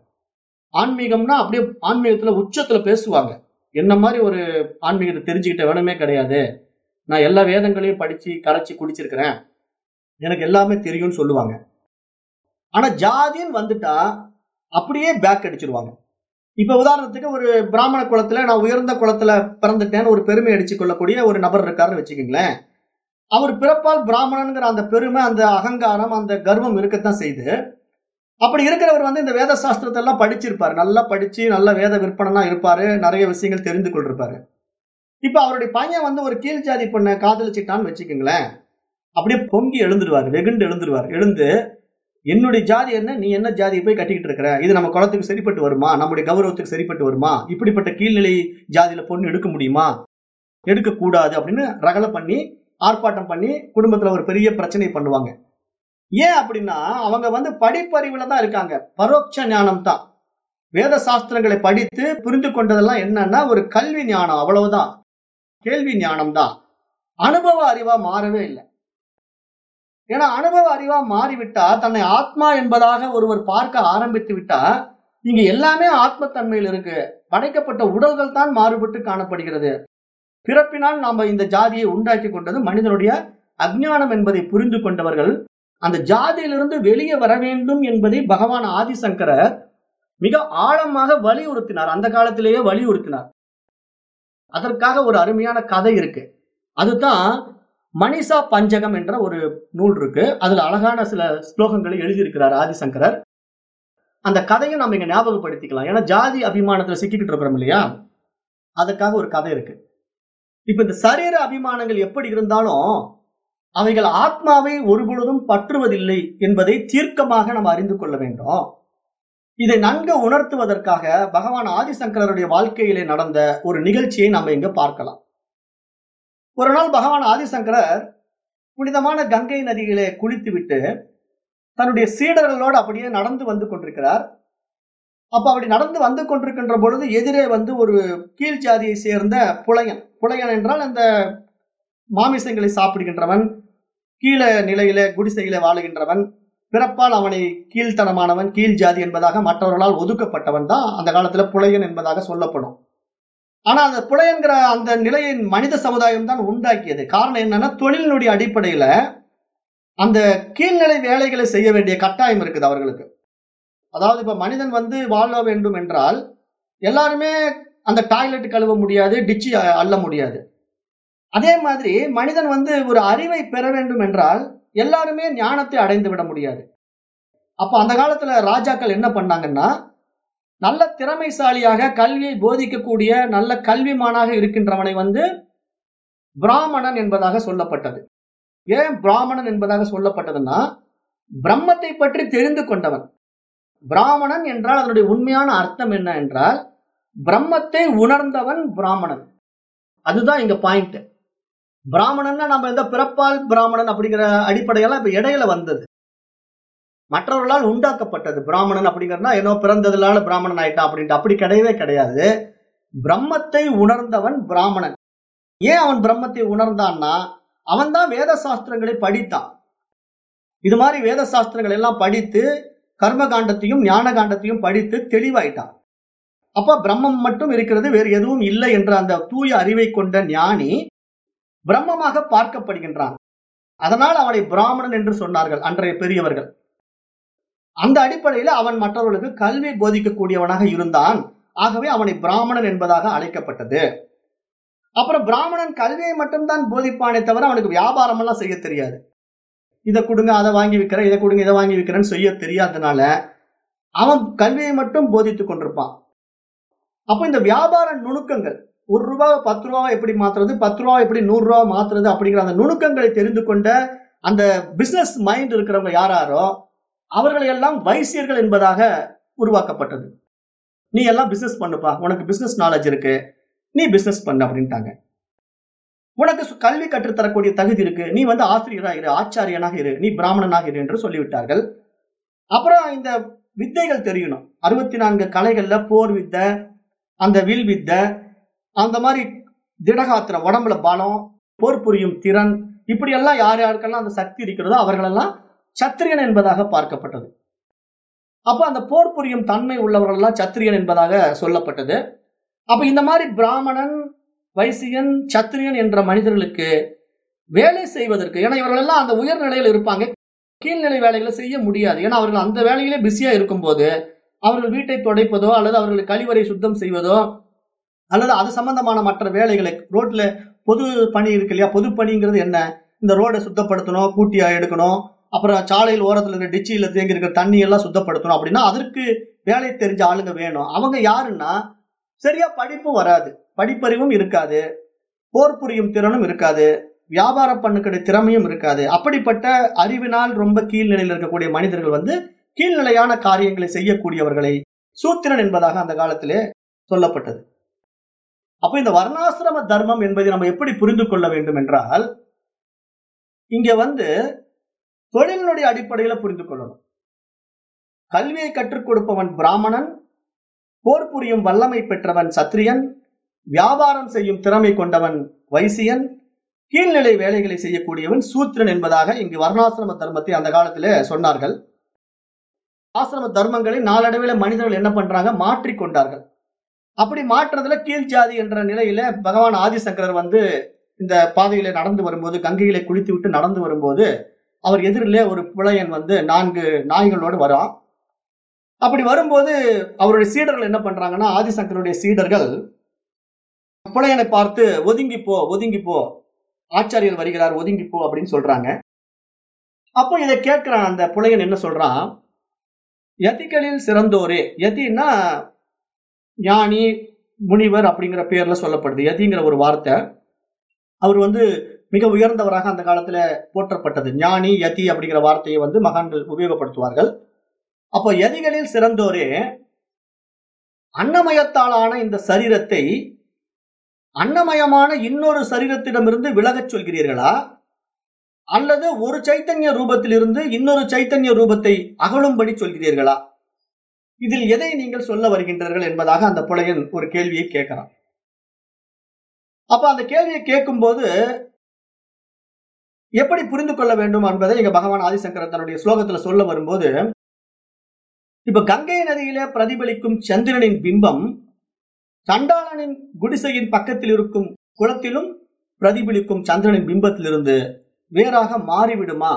ஆன்மீகம்னா அப்படியே ஆன்மீகத்துல உச்சத்துல பேசுவாங்க. என்ன மாதிரி ஒரு ஆன்மீகத்தை தெரிஞ்சுக்கிட்ட வேணுமே கிடையாது. நான் எல்லா வேதங்களையும் படிச்சு கரைச்சி குடிச்சிருக்கிறேன். எனக்கு எல்லாமே தெரியும்னு சொல்லுவாங்க. ஆனா ஜாதின்னு வந்துட்டா அப்படியே பேக் அடிச்சிருவாங்க. இப்ப உதாரணத்துக்கு ஒரு பிராமண குளத்துல நான் உயர்ந்த குளத்துல பிறந்துட்டேன்னு ஒரு பெருமை அடிச்சு கொள்ளக்கூடிய ஒரு நபர் இருக்காருன்னு வச்சுக்கோங்களேன். அவர் பிறப்பால் பிராமணனுங்கிற அந்த பெருமை அந்த அகங்காரம் அந்த கர்வம் இருக்கத்தான் செய்து அப்படி இருக்கிறவர் வந்து இந்த வேத சாஸ்திரத்தை எல்லாம் படிச்சிருப்பாரு. நல்லா படிச்சு நல்ல வேத விற்பனா இருப்பாரு. நிறைய விஷயங்கள் தெரிந்து கொண்டிருப்பாரு. இப்ப அவருடைய பையன் வந்து ஒரு கீழ் ஜாதி பொண்ணை காதலிச்சிட்டான்னு வச்சுக்கோங்களேன். அப்படியே பொங்கி எழுந்துருவாரு வெகுண்டு எழுந்துருவார். எழுந்து என்னுடைய ஜாதி என்ன? நீ என்ன ஜாதியை போய் கட்டிக்கிட்டு இருக்கிற? இது நம்ம குளத்துக்கு சரிப்பட்டு வருமா? நம்முடைய கௌரவத்துக்கு சரிப்பட்டு வருமா? இப்படிப்பட்ட கீழ்நிலை ஜாதியில பொண்ணு எடுக்க முடியுமா? எடுக்க கூடாது அப்படின்னு ரகலை பண்ணி ஆர்ப்பாட்டம் பண்ணி குடும்பத்துல ஒரு பெரிய பிரச்சனை பண்ணுவாங்க. ஏன் அப்படின்னா அவங்க வந்து படிப்பறிவுல தான் இருக்காங்க. பரோட்ச ஞானம் தான். வேத சாஸ்திரங்களை படித்து புரிந்து கொண்டதெல்லாம் என்னன்னா ஒரு கல்வி ஞானம் அவ்வளவுதான். கேள்வி ஞானம் தான். அனுபவ அறிவா மாறவே இல்லை. ஏன்னா அனுபவ அறிவா மாறிவிட்டா தன்னை ஆத்மா என்பதாக ஒருவர் பார்க்க ஆரம்பித்து விட்டா இங்க எல்லாமே ஆத்மத்தன்மையில் இருக்கு. படைக்கப்பட்ட உடல்கள் தான் மாறுபட்டு காணப்படுகிறது. பிறப்பினால் நாம இந்த ஜாதியை உண்டாக்கி கொண்டது மனிதனுடைய அஜ்ஞானம் என்பதை புரிந்து கொண்டவர்கள் அந்த ஜாதியிலிருந்து வெளியே வர வேண்டும் என்பதை பகவான் ஆதிசங்கரர் மிக ஆழமாக வலியுறுத்தினார். அந்த காலத்திலேயே வலியுறுத்தினார். அதற்காக ஒரு அருமையான கதை இருக்கு. அதுதான் மணிசா பஞ்சகம் என்ற ஒரு நூல் இருக்கு. அதுல அழகான சில ஸ்லோகங்களை எழுதியிருக்கிறார் ஆதிசங்கரர். அந்த கதையை நம்ம இங்க ஞாபகப்படுத்திக்கலாம். ஏன்னா ஜாதி அபிமானத்துல சிக்கிக்கிட்டு இருக்கிறோம் இல்லையா? அதுக்காக ஒரு கதை இருக்கு. இப்ப இந்த சரீர அபிமானங்கள் எப்படி இருந்தாலும் அவைகள் ஆத்மாவை ஒருபொழுதும் பற்றுவதில்லை என்பதை தீர்க்கமாக நம்ம அறிந்து கொள்ள வேண்டும். இதை நன்கு உணர்த்துவதற்காக பகவான் ஆதிசங்கரருடைய வாழ்க்கையிலே நடந்த ஒரு நிகழ்ச்சியை நம்ம இங்க பார்க்கலாம். ஒரு நாள் பகவான் ஆதிசங்கரர் புனிதமான கங்கை நதியிலே குளித்துவிட்டு தன்னுடைய சீடர்களோடு அப்படியே நடந்து வந்து கொண்டிருக்கிறார். அப்ப அப்படி நடந்து வந்து கொண்டிருக்கின்ற பொழுது எதிரே வந்து ஒரு கீழ் ஜாதியை சேர்ந்த புலையன் புலையன் என்றால் அந்த மாமிசங்களை சாப்பிடுகின்றவன் கீழ நிலையில குடிசையில வாழுகின்றவன் பிறப்பால் அவனை கீழ்த்தனமானவன் கீழ் ஜாதி என்பதாக மற்றவர்களால் ஒதுக்கப்பட்டவன் தான் அந்த காலத்துல புலையன் என்பதாக சொல்லப்படும். ஆனா அந்த புலையன்கிற அந்த நிலையை மனித சமுதாயம் தான் உண்டாக்கியது. காரணம் என்னன்னா தொழிலினுடைய அடிப்படையில அந்த கீழ்நிலை வேலைகளை செய்ய வேண்டிய கட்டாயம் இருக்குது அவர்களுக்கு. அதாவது இப்ப மனிதன் வந்து வாழ வேண்டும் என்றால் எல்லாருமே அந்த டாய்லெட் கழுவ முடியாது டிச்சு அள்ள முடியாது. அதே மாதிரி மனிதன் வந்து ஒரு அறிவை பெற வேண்டும் என்றால் எல்லாருமே ஞானத்தை அடைந்து விட முடியாது. அப்ப அந்த காலத்துல ராஜாக்கள் என்ன பண்ணாங்கன்னா நல்ல திறமைசாலியாக கல்வியை போதிக்கக்கூடிய நல்ல கல்விமானாக இருக்கின்றவனை வந்து பிராமணன் என்பதாக சொல்லப்பட்டது. ஏன் பிராமணன் என்பதாக சொல்லப்பட்டதுன்னா பிரம்மத்தை பற்றி தெரிந்து கொண்டவன். பிராமணன் என்றால் அதனுடைய உண்மையான அர்த்தம் என்ன என்றால் பிரம்மத்தை உணர்ந்தவன் பிராமணன். அதுதான் இங்க பாயிண்ட் பிராமணன்னா நம்ம இந்த பிறப்பால் பிராமணன் அப்படிங்கிற அடிப்படையெல்லாம் இப்ப இடையில வந்தது. மற்றவர்களால் உண்டாக்கப்பட்டது. பிராமணன் அப்படிங்கிறனா ஏதோ பிறந்ததுனால பிராமணன் ஆயிட்டான் அப்படின்ட்டு. அப்படி கிடையவே கிடையாது. பிரம்மத்தை உணர்ந்தவன் பிராமணன். ஏன் அவன் பிரம்மத்தை உணர்ந்தான்னா அவன் தான் வேத சாஸ்திரங்களை படித்தான். இது மாதிரி வேத சாஸ்திரங்கள் எல்லாம் படித்து கர்ம காண்டத்தையும் ஞான காண்டத்தையும் படித்து தெளிவாயிட்டான். அப்ப பிரம்மம் மட்டும் இருக்கிறது வேறு எதுவும் இல்லை என்ற அந்த தூய அறிவை கொண்ட ஞானி பிரம்மமாக பார்க்கப்படுகின்றான். அதனால் அவனை பிராமணன் என்று சொன்னார்கள் அன்றைய பெரியவர்கள். அந்த அடிப்படையில் அவன் மற்றவர்களுக்கு கல்வி போதிக்கக்கூடியவனாக இருந்தான். ஆகவே அவனை பிராமணன் என்பதாக அழைக்கப்பட்டது. அப்புறம் பிராமணன் கல்வியை மட்டும்தான் போதிப்பானே தவிர அவனுக்கு வியாபாரம் எல்லாம் செய்ய தெரியாது. இதை கொடுங்க அதை வாங்கி விற்கிறேன் இதை கொடுங்க இதை வாங்கி விற்கிறேன்னு செய்ய தெரியாதனால அவன் கல்வியை மட்டும் போதித்துக் கொண்டிருப்பான். அப்போ இந்த வியாபார நுணுக்கங்கள் ஒரு ரூபாய் பத்து ரூபாவை எப்படி மாத்துறது பத்து ரூபாய் எப்படி நூறு ரூபாய் மாத்துறது அப்படிங்கிற அந்த நுணுக்கங்களை தெரிந்து கொண்ட அந்த பிசினஸ் மைண்ட் இருக்கிறவங்க யாராரோ அவர்களை எல்லாம் வைசியர்கள் என்பதாக உருவாக்கப்பட்டது. நீ எல்லாம் பிசினஸ் பண்ணுப்பா உனக்கு பிசினஸ் நாலேஜ் இருக்கு நீ பிசினஸ் பண்ணு அப்படின்ட்டாங்க. உனக்கு கல்வி கற்றுத்தரக்கூடிய தகுதி இருக்கு நீ வந்து ஆசிரியராக இரு ஆச்சாரியனாக இரு நீ பிராமணனாக இரு என்று சொல்லிவிட்டார்கள். அப்புறம் இந்த வித்தைகள் தெரியணும். அறுபத்தி நான்கு கலைகள்ல போர் வித்தை அந்த வில் வித்தை அந்த மாதிரி திடகாத்திரம் உடம்புல பலம் போர் புரியும் திறன் இப்படி எல்லாம் யார் யாருக்கெல்லாம் அந்த சக்தி இருக்கிறதோ அவர்களெல்லாம் சத்திரியன் என்பதாக பார்க்கப்பட்டது. அப்ப அந்த போர் புரியும் தன்மை உள்ளவர்கள் எல்லாம் சத்திரியன் என்பதாக சொல்லப்பட்டது. அப்ப இந்த மாதிரி பிராமணன் வைசியன் சத்திரியன் என்ற மனிதர்களுக்கு வேலை செய்வதற்கு ஏன்னா இவர்கள் எல்லாம் அந்த உயர்நிலையில் இருப்பாங்க கீழ்நிலை வேலைகளை செய்ய முடியாது. ஏன்னா அவர்கள் அந்த வேலையிலே பிஸியா இருக்கும்போது அவர்கள் வீட்டை துடைப்பதோ அல்லது அவர்கள் கழிவறை சுத்தம் செய்வதோ அல்லது அது சம்பந்தமான மற்ற வேலைகளை ரோட்ல பொது பணி இருக்கு இல்லையா? பொது பணிங்கிறது என்ன? இந்த ரோடை சுத்தப்படுத்தணும் கூட்டியா எடுக்கணும் அப்புறம் சாலையில் ஓரத்துல இருக்கிற டிச்சியில தேங்கி இருக்கிற தண்ணி எல்லாம் சுத்தப்படுத்தணும் அப்படின்னா அதற்கு வேலை தெரிஞ்ச ஆளுங்க வேணும். அவங்க யாருன்னா சரியா படிப்பும் வராது. படிப்பறிவும் இருக்காது. போர் புரியும் திறனும் இருக்காது. வியாபார பண்ணுக்கிற திறமையும் இருக்காது. அப்படிப்பட்ட அறிவினால் ரொம்ப கீழ்நிலையில் இருக்கக்கூடிய மனிதர்கள் வந்து கீழ்நிலையான காரியங்களை செய்யக்கூடியவர்களை சூத்திரன் என்பதாக அந்த காலத்திலே சொல்லப்பட்டது. அப்ப இந்த வர்ணாசிரம தர்மம் என்பதை நம்ம எப்படி புரிந்து கொள்ள வேண்டும் என்றால் இங்க வந்து தொழிலினுடைய அடிப்படையில புரிந்து கொள்ளணும். கல்வியை கற்றுக் கொடுப்பவன் பிராமணன் போர் புரியும் வல்லமை பெற்றவன் சத்திரியன் வியாபாரம் செய்யும் திறமை கொண்டவன் வைசியன் கீழ்நிலை வேலைகளை செய்யக்கூடியவன் சூத்திரன் என்பதாக இங்கு வர்ணாசிரம தர்மத்தை அந்த காலத்திலே சொன்னார்கள். ஆசிரம தர்மங்களை நாளடைவில் மனிதர்கள் என்ன பண்றாங்க? மாற்றிக் கொண்டார்கள். அப்படி மாற்றுறதுல கீழ் ஜாதி என்ற நிலையில பகவான் ஆதிசங்கரர் வந்து இந்த பாதையில நடந்து வரும்போது கங்கைகளை குளித்து விட்டு நடந்து வரும்போது அவர் எதிரிலே ஒரு புலையன் வந்து நான்கு நாய்களோடு வரான். அப்படி வரும்போது அவருடைய சீடர்கள் என்ன பண்றாங்கன்னா ஆதிசங்கருடைய சீடர்கள் புலையனை பார்த்து ஒதுங்கி போ ஒதுங்கி போ. ஆச்சாரியர் வருகிறார் ஒதுங்கி போ அப்படின்னு சொல்றாங்க. அப்போ இதை கேட்கிறான் அந்த புலையன் என்ன சொல்றான்? யதிகளில் சிறந்தோரே. யதின்னா ஞானி முனிவர் அப்படிங்கிற பேர்ல சொல்லப்படுது. யதிங்கிற ஒரு வார்த்தை. அவர் வந்து மிக உயர்ந்தவராக அந்த காலத்துல போற்றப்பட்டது. ஞானி யதி அப்படிங்கிற வார்த்தையை வந்து மகான்கள் உபயோகப்படுத்துவார்கள். அப்போ யதிகளில் சிறந்தோரே அன்னமயத்தாலான இந்த சரீரத்தை அன்னமயமான இன்னொரு சரீரத்திடமிருந்து விலகச் சொல்கிறீர்களா? அல்லது ஒரு சைத்தன்ய ரூபத்திலிருந்து இன்னொரு சைத்தன்ய ரூபத்தை அகழும்படி சொல்கிறீர்களா? இதில் எதை நீங்கள் சொல்ல வருகின்றீர்கள் என்பதாக அந்த புலையன் ஒரு கேள்வியை கேட்கிறான். அப்ப அந்த கேள்வியை கேட்கும்போது எப்படி புரிந்து கொள்ள வேண்டும் என்பதை இங்க பகவான் ஆதிசங்கரன் தன்னுடைய ஸ்லோகத்துல சொல்ல வரும்போது இப்ப கங்கை நதியிலே பிரதிபலிக்கும் சந்திரனின் பிம்பம் சண்டாளனின் குடிசையின் பக்கத்தில் இருக்கும் குளத்திலும் பிரதிபலிக்கும் சந்திரனின் பிம்பத்திலிருந்து வேறாக மாறிவிடுமா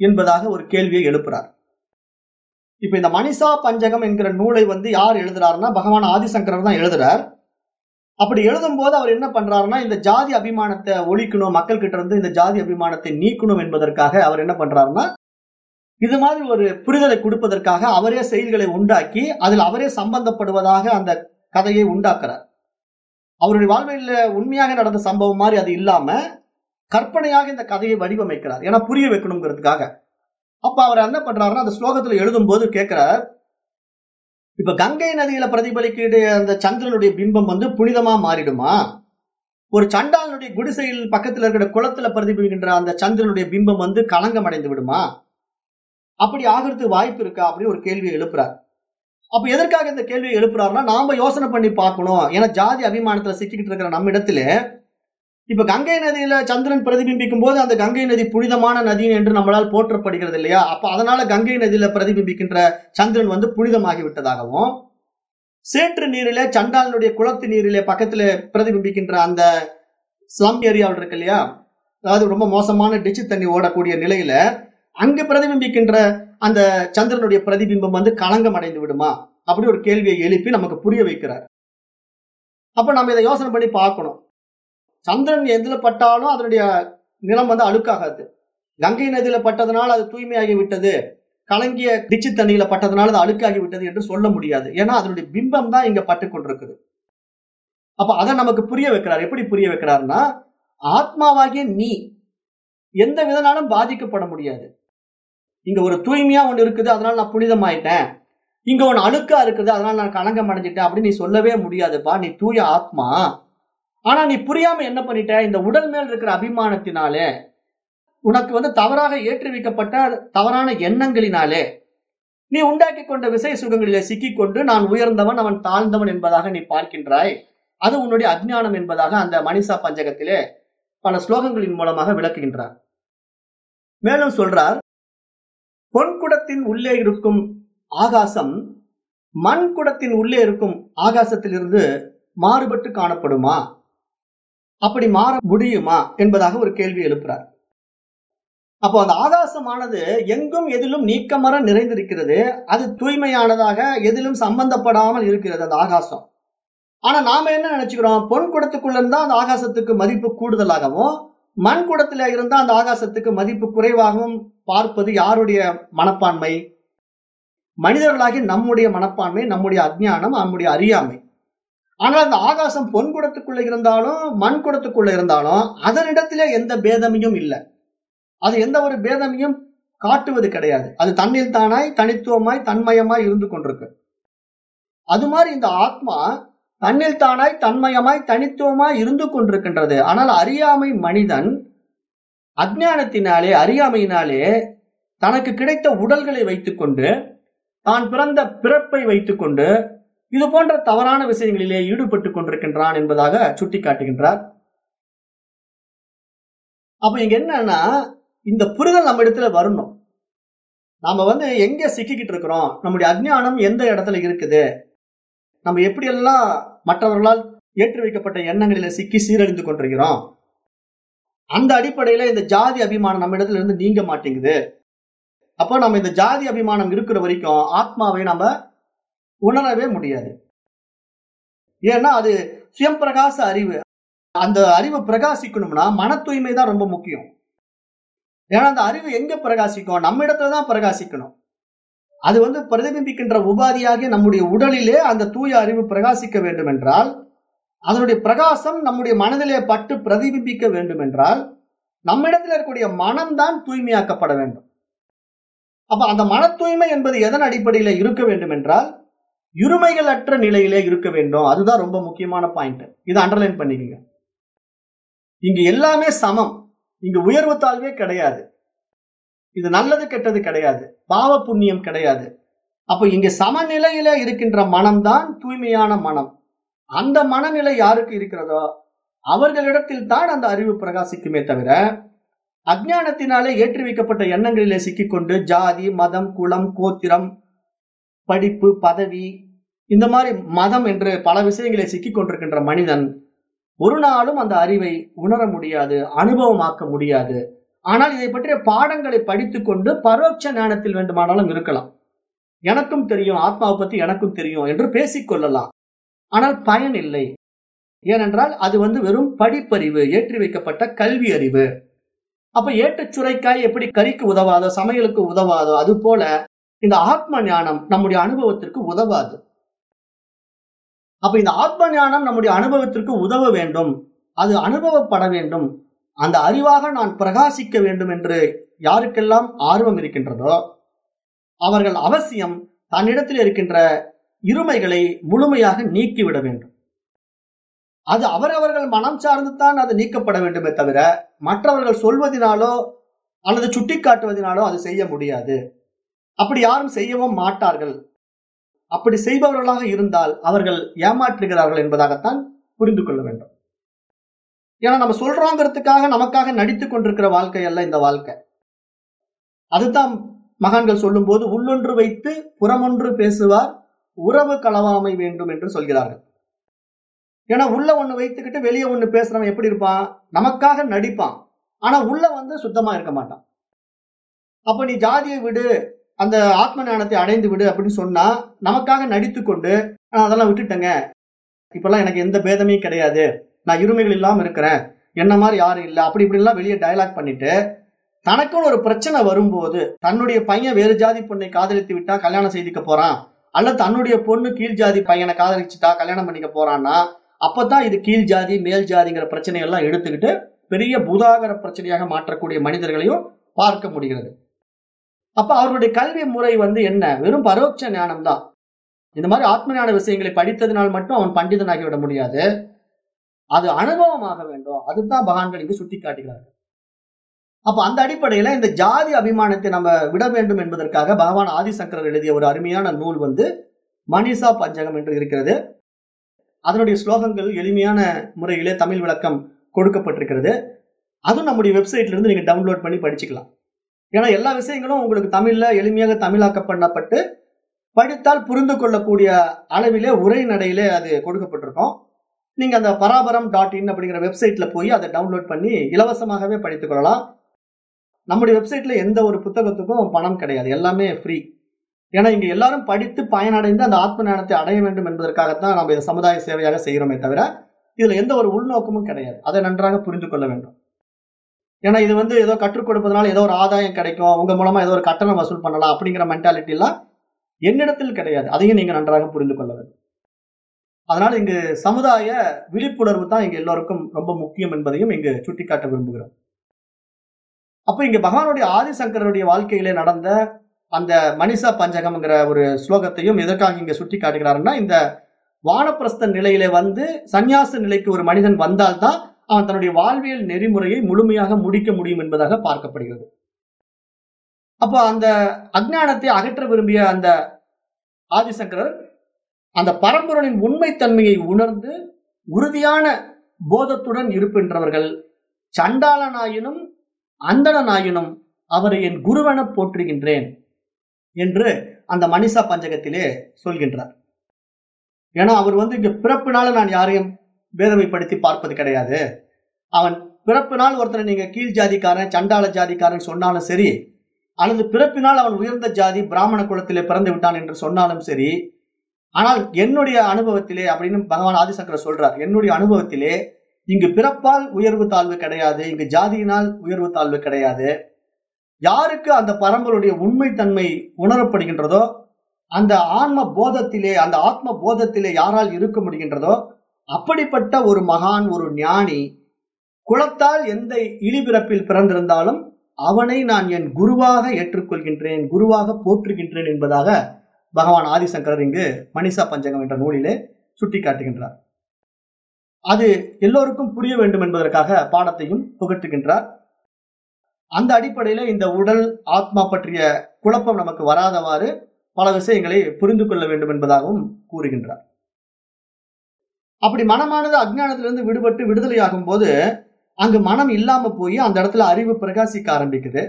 என்பதாக ஒரு கேள்வியை எழுப்புறார். இப்ப இந்த மணிசா பஞ்சகம் என்கிற நூலை வந்து யார் எழுதுறாருன்னா பகவான் ஆதிசங்கரர் தான் எழுதுறார். அப்படி எழுதும் போது அவர் என்ன பண்றாருன்னா இந்த ஜாதி அபிமானத்தை ஒழிக்கணும் மக்கள் கிட்ட இருந்து இந்த ஜாதி அபிமானத்தை நீக்கணும் என்பதற்காக அவர் என்ன பண்றாருன்னா இது மாதிரி ஒரு புரிதலை கொடுப்பதற்காக அவரே செயல்களை உண்டாக்கி அதில் அவரே சம்பந்தப்படுவதாக அந்த கதையை உண்டாக்குறார். அவருடைய வாழ்வில் உண்மையாக நடந்த சம்பவம் மாதிரி அது இல்லாம கற்பனையாக இந்த கதையை வடிவமைக்கிறார். ஏன்னா புரிய வைக்கணுங்கிறதுக்காக. அப்ப அவர் என்ன பண்றாருன்னா அந்த ஸ்லோகத்துல எழுதும் போது கேட்கிறார் இப்ப கங்கை நதியில பிரதிபலிக்கிட்டு அந்த சந்திரனுடைய பிம்பம் வந்து புனிதமா மாறிடுமா? ஒரு சண்டாளனுடைய குடிசையில் பக்கத்துல இருக்கிற குளத்துல பிரதிபலிக்கின்ற அந்த சந்திரனுடைய பிம்பம் வந்து களங்கம் அடைந்து விடுமா? அப்படி ஆகிறதுக்கு வாய்ப்பு இருக்கா? அப்படின்னு ஒரு கேள்வியை எழுப்புறார். அப்ப எதற்காக இந்த கேள்வியை எழுப்புறாருன்னா நாம யோசனை பண்ணி பார்க்கணும். ஏன்னா ஜாதி அபிமானத்துல சிக்கிக்கிட்டு இருக்கிற நம்ம இடத்துல இப்ப கங்கை நதியில சந்திரன் பிரதிபிம்பிக்கும் போது அந்த கங்கை நதி புனிதமான நதி என்று நம்மளால் போற்றப்படுகிறது இல்லையா அப்ப அதனால கங்கை நதியில பிரதிபிம்பிக்கின்ற சந்திரன் வந்து புனிதமாகி விட்டதாகவும் சேற்று நீரிலே சண்டாளனுடைய குளத்து நீரிலே பக்கத்துல பிரதிபிம்பிக்கின்ற அந்த ஸ்லம் ஏரியாவில் இருக்கு இல்லையா அதாவது ரொம்ப மோசமான டிச்சு தண்ணி ஓடக்கூடிய நிலையில அங்கு பிரதிபிம்பிக்கின்ற அந்த சந்திரனுடைய பிரதிபிம்பம் வந்து களங்கம் அடைந்து விடுமா? அப்படி ஒரு கேள்வியை எழுப்பி நமக்கு புரிய வைக்கிறார். அப்ப நம்ம இதை யோசனை பண்ணி பார்க்கணும். சந்திரன் எதுல பட்டாலும் அதனுடைய நிலம் வந்து அழுக்காகாது. கங்கை நதியில பட்டதுனால அது தூய்மையாகி விட்டது. கலங்கிய டிச்சு தண்ணியில பட்டதுனால அது அழுக்காகி விட்டது என்று சொல்ல முடியாது. ஏன்னா அதனுடைய பிம்பம் தான் இங்க பட்டு கொண்டிருக்குது. அப்ப அதை நமக்கு புரிய வைக்கிறார். எப்படி புரிய வைக்கிறாருன்னா ஆத்மாவாகிய நீ எந்த விதனாலும் பாதிக்கப்பட முடியாது. இங்க ஒரு தூய்மையா ஒண்ணு இருக்குது அதனால நான் புனிதமாயிட்டேன். இங்க ஒண்ணு அழுக்கா இருக்குது அதனால நான் கலங்கம் அடைஞ்சிட்டேன் அப்படின்னு நீ சொல்லவே முடியாதுப்பா. நீ தூய ஆத்மா. ஆனா நீ புரியாம என்ன பண்ணிட்ட? இந்த உடல் மேல் இருக்கிற அபிமானத்தினாலே உனக்கு வந்து தவறாக ஏற்றுவிக்கப்பட்ட தவறான எண்ணங்களினாலே நீ உண்டாக்கி கொண்ட விசை சுகங்களிலே சிக்கிக்கொண்டு நான் உயர்ந்தவன் அவன் தாழ்ந்தவன் என்பதாக நீ பார்க்கின்றாய். அது உன்னுடைய அஜ்ஞானம் என்பதாக அந்த மணிசா பஞ்சகத்திலே பல ஸ்லோகங்களின் மூலமாக விளக்குகின்றார். மேலும் சொல்றார் பொன்குடத்தின் உள்ளே இருக்கும் ஆகாசம் மண் குடத்தின் உள்ளே இருக்கும் ஆகாசத்திலிருந்து மாறுபட்டு காணப்படுமா? அப்படி மாற முடியுமா என்பதாக ஒரு கேள்வி எழுப்புறார். அப்போ அந்த ஆகாசமானது எங்கும் எதிலும் நீக்கமர நிறைந்திருக்கிறது. அது தூய்மையானதாக எதிலும் சம்பந்தப்படாமல் இருக்கிறது அந்த ஆகாசம். ஆனா நாம என்ன நினைச்சுக்கிறோம்? பொன் குடத்துக்குள்ள இருந்தா அந்த ஆகாசத்துக்கு மதிப்பு கூடுதலாகவும் மண் குடத்துல இருந்தா அந்த ஆகாசத்துக்கு மதிப்பு குறைவாகவும் பார்ப்பது யாருடைய மனப்பான்மை? மனிதர்களாகி நம்முடைய மனப்பான்மை நம்முடைய அஜ்ஞானம் நம்முடைய அறியாமை. ஆனால் அந்த ஆகாசம் பொன் குடத்துக்குள்ள இருந்தாலும் மண் குடத்துக்குள்ள இருந்தாலும் அதனிடத்திலே எந்த பேதமையும் இல்லை. அது எந்த ஒரு பேதமையும் காட்டுவது கிடையாது. அது தன்னில் தானாய் தனித்துவமாய் தன்மயமாய் இருந்து கொண்டிருக்கு. அது மாதிரி இந்த ஆத்மா தன்னில் தானாய் தன்மயமாய் தனித்துவமாய் இருந்து கொண்டிருக்கின்றது. ஆனால் அறியாமை மனிதன் அஜ்ஞானத்தினாலே அறியாமையினாலே தனக்கு கிடைத்த உடல்களை வைத்துக்கொண்டு தான் பிறந்த பிறப்பை வைத்துக்கொண்டு இது போன்ற தவறான விஷயங்களிலே ஈடுபட்டு கொண்டிருக்கின்றான் என்பதாக சுட்டிக்காட்டுகின்றார். அப்ப இங்க என்னன்னா இந்த புரிதல் நம்ம இடத்துல வரணும். நாம வந்து எங்க சிக்கிக்கிட்டு இருக்கிறோம்? நம்முடைய அஜ்ஞானம் எந்த இடத்துல இருக்குது? நம்ம எப்படியெல்லாம் மற்றவர்களால் ஏற்றி வைக்கப்பட்ட எண்ணங்களில சிக்கி சீரழிந்து கொண்டிருக்கிறோம்? அந்த அடிப்படையில இந்த ஜாதி அபிமானம் நம்ம இடத்துல இருந்து நீங்க மாட்டேங்குது. அப்போ நம்ம இந்த ஜாதி அபிமானம் இருக்கிற வரைக்கும் ஆத்மாவை நம்ம உணரவே முடியாது. ஏன்னா அது சுயம் பிரகாச அறிவு. அந்த அறிவு பிரகாசிக்கணும்னா மன தூய்மை தான் ரொம்ப முக்கியம். ஏன்னா அந்த அறிவு எங்க பிரகாசிக்கும்? நம்ம இடத்துல தான் பிரகாசிக்கணும். அது வந்து பிரதிபிம்பிக்கின்ற உபாதியாக நம்முடைய உடலிலே அந்த தூய அறிவு பிரகாசிக்க வேண்டும் என்றால் அதனுடைய பிரகாசம் நம்முடைய மனதிலே பட்டு பிரதிபிம்பிக்க வேண்டும் என்றால் நம்மிடத்தில் இருக்கக்கூடிய மனம்தான் தூய்மையாக்கப்பட வேண்டும். அப்ப அந்த மன தூய்மை என்பது எதன் அடிப்படையில இருக்க வேண்டும் என்றால் இருமைகள் அற்ற நிலையிலே இருக்க வேண்டும். அதுதான் ரொம்ப முக்கியமான பாயிண்ட் இதை அண்டர்லைன் பண்ணிக்கங்க. இங்க எல்லாமே சமம். இங்க உயர்வு தாழ்வே கிடையாது. இது நல்லது கெட்டது கிடையாது. பாவ புண்ணியம் கிடையாது. அப்ப இங்க சமநிலையில இருக்கின்ற மனம்தான் தூய்மையான மனம். அந்த மனநிலை யாருக்கு இருக்கிறதோ அவர்களிடத்தில் தான் அந்த அறிவு பிரகாசிக்குமே தவிர அஜ்ஞானத்தினாலே ஏற்றி வைக்கப்பட்ட எண்ணங்களிலே சிக்கிக்கொண்டு ஜாதி மதம் குலம் கோத்திரம் படிப்பு பதவி இந்த மாதிரி மதம் என்று பல விஷயங்களை சிக்கிக் கொண்டிருக்கின்ற மனிதன் ஒரு நாளும் அந்த அறிவை உணர முடியாது அனுபவமாக்க முடியாது. ஆனால் இதை பற்றிய பாடங்களை படித்துக் கொண்டு பரோட்ச ஞானத்தில் வேண்டுமானாலும் இருக்கலாம். எனக்கும் தெரியும் ஆத்மாவை பத்தி எனக்கும் தெரியும் என்று பேசிக் கொள்ளலாம். ஆனால் பயன் இல்லை. ஏனென்றால் அது வந்து வெறும் படிப்பறிவு ஏற்றி வைக்கப்பட்ட கல்வி அறிவு அப்ப ஏட்டுச் சுரைக்காய் எப்படி கறிக்கு உதவாதோ சமையலுக்கு உதவாதோ அது போல இந்த ஆத்ம ஞானம் நம்முடைய அனுபவத்திற்கு உதவாது. அப்ப இந்த ஆத்ம ஞானம் நம்முடைய அனுபவத்திற்கு உதவ வேண்டும். அது அனுபவப்பட வேண்டும். அந்த அறிவாக நான் பிரகாசிக்க வேண்டும் என்று யாருக்கெல்லாம் ஆர்வம் இருக்கின்றதோ அவர்கள் அவசியம் தன்னிடத்தில் இருக்கின்ற இருமைகளை முழுமையாக நீக்கிவிட வேண்டும். அது அவரவர்கள் மனம் சார்ந்துதான் அது நீக்கப்பட வேண்டுமே தவிர மற்றவர்கள் சொல்வதனாலோ அல்லது சுட்டிக்காட்டுவதனாலோ அது செய்ய முடியாது. அப்படி யாரும் செய்யவும் மாட்டார்கள். அப்படி செய்பவர்களாக இருந்தால் அவர்கள் ஏமாற்றுகிறார்கள் என்பதாகத்தான் புரிந்து கொள்ள வேண்டும். ஏன்னா நம்ம சொல்றோங்கிறதுக்காக நமக்காக நடித்துக் கொண்டிருக்கிற வாழ்க்கை அல்ல இந்த வாழ்க்கை. அதுதான் மகான்கள் சொல்லும் போது உள்ளொன்று வைத்து புறமொன்று பேசுவார் உறவு களவாமை வேண்டும் என்று சொல்கிறார்கள். ஏன்னா உள்ள ஒண்ணு வைத்துக்கிட்டு வெளியே ஒண்ணு பேசுறவன் எப்படி இருப்பான்? நமக்காக நடிப்பான். ஆனா உள்ள வந்து சுத்தமா இருக்க மாட்டான். அப்ப நீ ஜாதியை விடு அந்த ஆத்ம ஞானத்தை அடைந்து விடு அப்படின்னு சொன்னா நமக்காக நடித்து கொண்டு நான் அதெல்லாம் விட்டுட்டேங்க. இப்பெல்லாம் எனக்கு எந்த பேதமே கிடையாது. நான் இருமைகள் இல்லாம இருக்கிறேன். என்ன மாதிரி யாரும் இல்லை. அப்படி இப்படிலாம் வெளியே டயலாக் பண்ணிட்டு தனக்குன்னு ஒரு பிரச்சனை வரும்போது தன்னுடைய பையன் வேறு ஜாதி பொண்ணை காதலித்து விட்டா கல்யாணம் செய்துக்க போறான். அல்லது தன்னுடைய பொண்ணு கீழ் ஜாதி பையனை காதலிச்சுட்டா கல்யாணம் பண்ணிக்க போறான்னா அப்பதான் இது கீழ் ஜாதி மேல் ஜாதிங்கிற பிரச்சனையெல்லாம் எடுத்துக்கிட்டு பெரிய பூதாகர பிரச்சனையாக மாற்றக்கூடிய மனிதர்களையும் பார்க்க முடிகிறது. அப்ப அவர்களுடைய கல்வி முறை வந்து என்ன? வெறும் பரோட்ச ஞானம் தான் இந்த மாதிரி ஆத்ம ஞான விஷயங்களை படித்ததினால் மட்டும் அவன் பண்டிதனாகி விட முடியாது. அது அனுபவமாக வேண்டும். அதுதான் பகவான்கள் இங்கு சுட்டி காட்டுகிறார்கள் அப்ப அந்த அடிப்படையில இந்த ஜாதி அபிமானத்தை நம்ம விட வேண்டும் என்பதற்காக பகவான் ஆதிசங்கரர் எழுதிய ஒரு அருமையான நூல் வந்து மணிசா பஞ்சகம் என்று இருக்கிறது. அதனுடைய ஸ்லோகங்கள் எளிமையான முறையிலே தமிழ் விளக்கம் கொடுக்கப்பட்டிருக்கிறது. அதுவும் நம்முடைய வெப்சைட்ல இருந்து நீங்க டவுன்லோட் பண்ணி படிச்சுக்கலாம். ஏன்னா எல்லா விஷயங்களும் உங்களுக்கு தமிழ்ல எளிமையாக தமிழாக்க பண்ணப்பட்டு படித்தால் புரிந்து கொள்ளக்கூடிய அளவிலே உரை நடையிலே அது கொடுக்கப்பட்டிருக்கும். நீங்க அந்த பராபரம் டாட் இன் அப்படிங்கிற வெப்சைட்ல போய் அதை டவுன்லோட் பண்ணி இலவசமாகவே படித்துக் கொள்ளலாம். நம்முடைய வெப்சைட்ல எந்த ஒரு புத்தகத்துக்கும் பணம் கிடையாது. எல்லாமே ஃப்ரீ ஏன்னா இங்க எல்லாரும் படித்து பயனடைந்து அந்த ஆத்ம ஞானத்தை அடைய வேண்டும் என்பதற்காகத்தான் நம்ம இதை சமுதாய சேவையாக செய்கிறோமே தவிர இதுல எந்த ஒரு உள்நோக்கமும் கிடையாது. அதை நன்றாக புரிந்து கொள்ள வேண்டும். ஏன்னா இது வந்து ஏதோ கற்றுக் கொடுப்பதனால ஏதோ ஒரு ஆதாயம் கிடைக்கும். உங்க மூலமா ஏதோ ஒரு கட்டணம் வசூல் பண்ணலாம் அப்படிங்கிற மென்டாலிட்டி எல்லாம் என்னிடத்தில் கிடையாது. அதையும் நீங்க நன்றாக புரிந்து கொள்ள வேண்டும். அதனால இங்கு சமுதாய விழிப்புணர்வு தான் இங்க எல்லோருக்கும் ரொம்ப முக்கியம் என்பதையும் இங்கு சுட்டிக்காட்ட விரும்புகிறோம். அப்ப இங்க பகவானுடைய ஆதிசங்கரனுடைய வாழ்க்கையிலே நடந்த அந்த மனிஷா பஞ்சகம்ங்கிற ஒரு ஸ்லோகத்தையும் எதற்காக இங்க சுட்டி காட்டுகிறாருன்னா இந்த வானப்பிரஸ்த நிலையிலே வந்து சந்நியாச நிலைக்கு ஒரு மனிதன் வந்தால்தான் தன்னுடைய வாழ்வியல் நெறிமுறையை முழுமையாக முடிக்க முடியும் என்பதாக பார்க்கப்படுகிறது. அப்போ அந்த அஜ்ஞானத்தை அகற்ற விரும்பிய அந்த ஆதிசங்கரர் அந்த பரம்பொருளின் உண்மைத்தன்மையை உணர்ந்து உறுதியான போதத்துடன் இருப்பின்றவர்கள் சண்டாளனாயினும் அந்தணனாயினும் அவரை என் குருவென போற்றுகின்றேன் என்று அந்த மனிஷா பஞ்சகத்திலே சொல்கின்றார். ஏன்னா அவர் வந்து இங்க பிறப்பினால நான் யாரையும் வேதமைப்படுத்தி பார்ப்பது கிடையாது. அவன் பிறப்பினால் ஒருத்தனை நீங்க கீழ் ஜாதிக்காரன் சண்டாள ஜாதிக்காரன் சொன்னாலும் சரி அல்லது பிறப்பினால் அவன் உயர்ந்த ஜாதி பிராமண குலத்திலே பிறந்து விட்டான் என்று சொன்னாலும் சரி ஆனால் என்னுடைய அனுபவத்திலே அப்படின்னு பகவான் ஆதிசங்கர சொல்றார் என்னுடைய அனுபவத்திலே இங்கு பிறப்பால் உயர்வு தாழ்வு கிடையாது இங்கு ஜாதியினால் உயர்வு தாழ்வு கிடையாது. யாருக்கு அந்த பரம்பருடைய உண்மைத்தன்மை உணரப்படுகின்றதோ அந்த ஆன்ம போதத்திலே அந்த ஆத்ம போதத்திலே யாரால் இருக்க முடிகின்றதோ அப்படிப்பட்ட ஒரு மகான் ஒரு ஞானி குலத்தால் எந்த இழிபிறப்பில் பிறந்திருந்தாலும் அவனை நான் என் குருவாக ஏற்றுக்கொள்கின்றேன் குருவாக போற்றுகின்றேன் என்பதாக பகவான் ஆதிசங்கரர் இங்கு மணிஷா பஞ்சகம் என்ற நூலிலே சுட்டி காட்டுகின்றார் அது எல்லோருக்கும் புரிய வேண்டும் என்பதற்காக பாடத்தையும் புகட்டுகின்றார் அந்த அடிப்படையில இந்த உடல் ஆத்மா பற்றிய குழப்பம் நமக்கு வராதவாறு பல விஷயங்களை புரிந்து கொள்ள வேண்டும் என்பதாகவும் கூறுகின்றார். அப்படி மனமானது அஜ்ஞானத்திலிருந்து விடுபட்டு விடுதலையாகும் போது அங்கு மனம் இல்லாம போய் அந்த இடத்துல அறிவு பிரகாசிக்க ஆரம்பிக்குது.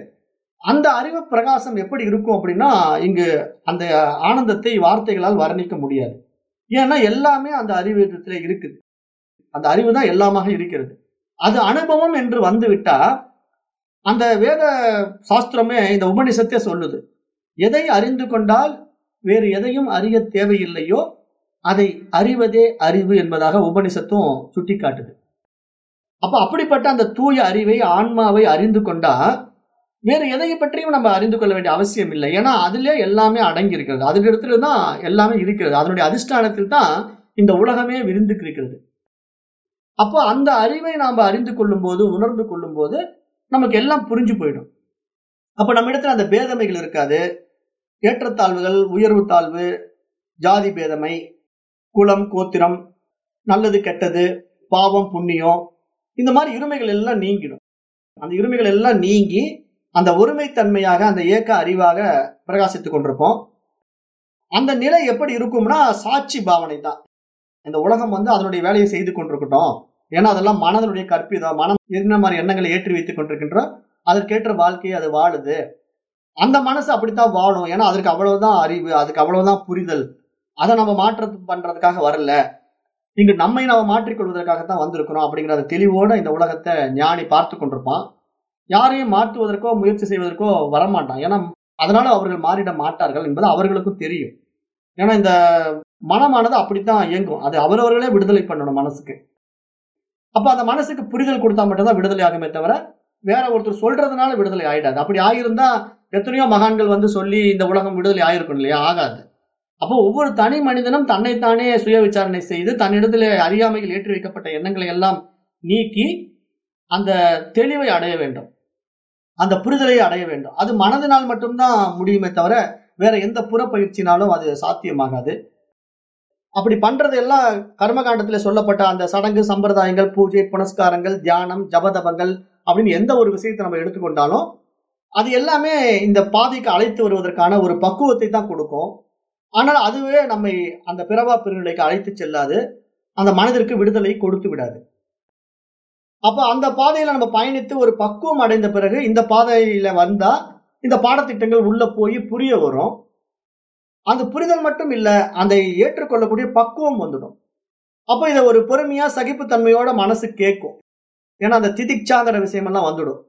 அந்த அறிவு பிரகாசம் எப்படி இருக்கும் அப்படின்னா இங்கு அந்த ஆனந்தத்தை வார்த்தைகளால் வர்ணிக்க முடியாது. ஏன்னா எல்லாமே அந்த அறிவு இருக்குது. அந்த அறிவு தான் எல்லாமாக இருக்கிறது. அது அனுபவம் என்று வந்துவிட்டா அந்த வேத சாஸ்திரமே இந்த உபநிஷத்தே சொல்லுது. எதை அறிந்து கொண்டால் வேறு எதையும் அறிய தேவையில்லையோ அதை அறிவதே அறிவு என்பதாக உபனிஷத்தும் சுட்டி காட்டுது அப்ப அப்படிப்பட்ட அந்த தூய அறிவை ஆன்மாவை அறிந்து கொண்டா வேறு எதை பற்றியும் நம்ம அறிந்து கொள்ள வேண்டிய அவசியம் இல்லை. ஏன்னா அதுலயே எல்லாமே அடங்கி இருக்கிறது அதுக்கு இடத்துல தான் எல்லாமே இருக்கிறது. அதனுடைய அதிஷ்டானத்தில் தான் இந்த உலகமே விரிந்து இருக்கிறது அப்போ அந்த அறிவை நாம் அறிந்து கொள்ளும் போது உணர்ந்து கொள்ளும் போது நமக்கு எல்லாம் புரிஞ்சு போயிடும். அப்ப நம்ம இடத்துல அந்த பேதமைகள் இருக்காது. ஏற்றத்தாழ்வுகள் உயர்வு தாழ்வு ஜாதி பேதமை குலம் கோத்திரம் நல்லது கெட்டது பாவம் புண்ணியம் இந்த மாதிரி இருமைகள் எல்லாம் நீங்கிடும். அந்த இருமைகள் எல்லாம் நீங்கி அந்த ஒருமைத்தன்மையாக அந்த ஏக்க அறிவாக பிரகாசித்துக் கொண்டிருப்போம். அந்த நிலை எப்படி இருக்கும்னா சாட்சி பாவனை தான். இந்த உலகம் வந்து அதனுடைய வேலையை செய்து கொண்டிருக்கட்டும். ஏன்னா அதெல்லாம் மனதனுடைய கற்பிதம் மனம் என்ன மாதிரி எண்ணங்களை ஏற்றி வைத்துக் கொண்டிருக்கின்றோம் அதற்கேற்ற வாழ்க்கையை அது வாழுது. அந்த மனசு அப்படித்தான் வாழும். ஏன்னா அதற்கு அவ்வளவுதான் அறிவு அதுக்கு அவ்வளவுதான் புரிதல். அதை நம்ம மாற்ற பண்றதுக்காக வரல. இங்கு நம்மை நம்ம மாற்றிக்கொள்வதற்காகத்தான் வந்திருக்கிறோம் அப்படிங்கிற அந்த தெளிவோட இந்த உலகத்தை ஞானி பார்த்து கொண்டிருப்பான். யாரையும் மாற்றுவதற்கோ முயற்சி செய்வதற்கோ வரமாட்டான். ஏன்னா அதனால அவர்கள் மாறிட மாட்டார்கள் என்பது அவர்களுக்கும் தெரியும். ஏன்னா இந்த மனமானது அப்படித்தான் இயங்கும். அது அவரவர்களே விடுதலை பண்ணணும் மனசுக்கு. அப்ப அந்த மனசுக்கு புரிதல் கொடுத்தா மட்டும்தான் விடுதலை ஆகுமே தவிர வேற ஒருத்தர் சொல்றதுனால விடுதலை ஆயிடாது. அப்படி ஆகியிருந்தா எத்தனையோ மகான்கள் வந்து சொல்லி இந்த உலகம் விடுதலை ஆயிருக்கும் இல்லையா? ஆகாது. அப்போ ஒவ்வொரு தனி மனிதனும் தன்னைத்தானே சுய விசாரணை செய்து தன்னிடத்துல அறியாமையில் ஏற்றி வைக்கப்பட்ட எண்ணங்களை எல்லாம் நீக்கி அந்த தெளிவை அடைய வேண்டும். அந்த புரிதலை அடைய வேண்டும். அது மனதினால் மட்டும்தான் முடியுமே தவிர வேற எந்த புற பயிற்சினாலும் அது சாத்தியமாகாது. அப்படி பண்றது எல்லாம் கர்மகாண்டத்தில் சொல்லப்பட்ட அந்த சடங்கு சம்பிரதாயங்கள் பூஜை புனஸ்காரங்கள் தியானம் ஜபதபங்கள் அப்படின்னு எந்த ஒரு விஷயத்தை நம்ம எடுத்துக்கொண்டாலும் அது எல்லாமே இந்த பாதைக்கு அழைத்து வருவதற்கான ஒரு பக்குவத்தை தான் கொடுக்கும். ஆனால் அதுவே நம்மை அந்த பிறவா பெருநிலைக்கு அழைத்து செல்லாது அந்த மனதிற்கு விடுதலை கொடுத்து விடாது. அப்ப அந்த பாதையில நம்ம பயணித்து ஒரு பக்குவம் அடைந்த பிறகு இந்த பாதையில வந்தா இந்த பாடத்திட்டங்கள் உள்ள போய் புரிய வரும். அந்த புரிதல் மட்டும் இல்ல அந்த ஏற்றுக்கொள்ளக்கூடிய பக்குவம் வந்துடும். அப்ப இதை ஒரு பொறுமையா சகிப்புத்தன்மையோட மனசு கேட்கும். ஏன்னா அந்த திதிக்சாங்கிற விஷயமெல்லாம் வந்துடும்.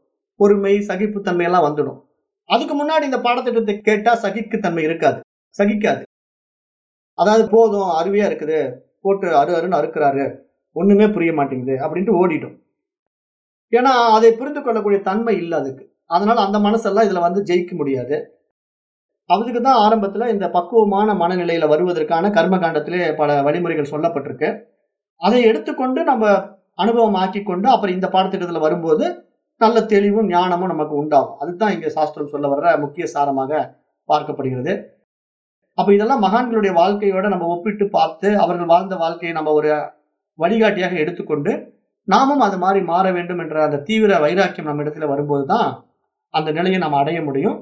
பொறுமை சகிப்புத்தன்மை எல்லாம் வந்துடும். அதுக்கு முன்னாடி இந்த பாடத்திட்டத்தை கேட்டா சகிப்புத்தன்மை இருக்காது. சகிக்காது. அதாவது போதும் அருவியா இருக்குது. போட்டு அரு அருன்னு அறுக்கிறாரு. ஒண்ணுமே புரிய மாட்டேங்குது அப்படின்ட்டு ஓடிட்டோம். ஏன்னா அதை புரிந்து கொள்ளக்கூடிய தன்மை இல்லை அதுக்கு. அதனால அந்த மனசெல்லாம் இதுல வந்து ஜெயிக்க முடியாது. அதுக்கு தான் ஆரம்பத்துல இந்த பக்குவமான மனநிலையில வருவதற்கான கர்மகாண்டத்திலே பல வழிமுறைகள் சொல்லப்பட்டிருக்கு. அதை எடுத்துக்கொண்டு நம்ம அனுபவம் ஆக்கி கொண்டு அப்புறம் இந்த பாடத்திட்டத்துல வரும்போது நல்ல தெளிவும் ஞானமும் நமக்கு உண்டாகும். அதுதான் இங்க சாஸ்திரம் சொல்ல வர்ற முக்கிய சாரமாக பார்க்கப்படுகிறது. அப்ப இதெல்லாம் மகான்களுடைய வாழ்க்கையோட நம்ம ஒப்பிட்டு பார்த்து அவர்கள் வாழ்ந்த வாழ்க்கையை நம்ம ஒரு வழிகாட்டியாக எடுத்துக்கொண்டு நாமும் அது மாதிரி மாற வேண்டும் என்ற அந்த தீவிர வைராக்கியம் நம்ம இடத்துல வரும்போது தான் அந்த நிலையை நம்ம அடைய முடியும்.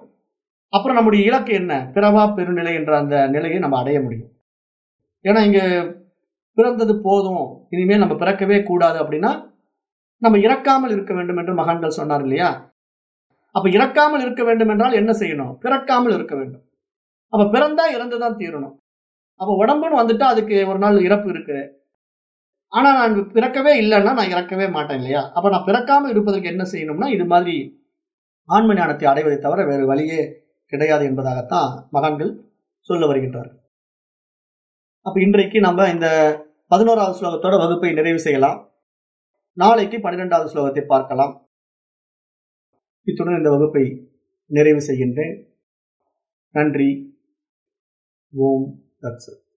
அப்புறம் நம்முடைய இலக்கு என்ன? பிறவா பெருநிலை என்ற அந்த நிலையை நம்ம அடைய முடியும். ஏன்னா இங்க பிறந்தது போதும். இனிமேல் நம்ம பிறக்கவே கூடாது அப்படின்னா நம்ம இறக்காமல் இருக்க வேண்டும் என்று மகான்கள் சொன்னார் இல்லையா? அப்ப இறக்காமல் இருக்க வேண்டும் என்றால் என்ன செய்யணும்? பிறக்காமல் இருக்க வேண்டும். அப்ப பிறந்தா இறந்துதான் தீரணும். அப்ப உடம்புன்னு வந்துட்டா அதுக்கு ஒரு நாள் இறப்பு இருக்கு. ஆனா நான் பிறக்கவே இல்லைன்னா நான் இறக்கவே மாட்டேன் இல்லையா? அப்ப நான் பிறக்காம இருப்பதற்கு என்ன செய்யணும்னா இது மாதிரி ஆன்ம ஞானத்தை அடைவதை தவிர வேறு வழியே கிடையாது என்பதாகத்தான் மகான்கள் சொல்ல வருகின்றார்கள். அப்ப இன்றைக்கு நம்ம இந்த பதினோராவது ஸ்லோகத்தோட வகுப்பை நிறைவு செய்யலாம். நாளைக்கு பன்னிரெண்டாவது ஸ்லோகத்தை பார்க்கலாம். இத்துடன் இந்த வகுப்பை நிறைவு செய்கின்றேன். நன்றி. Warm, that's it.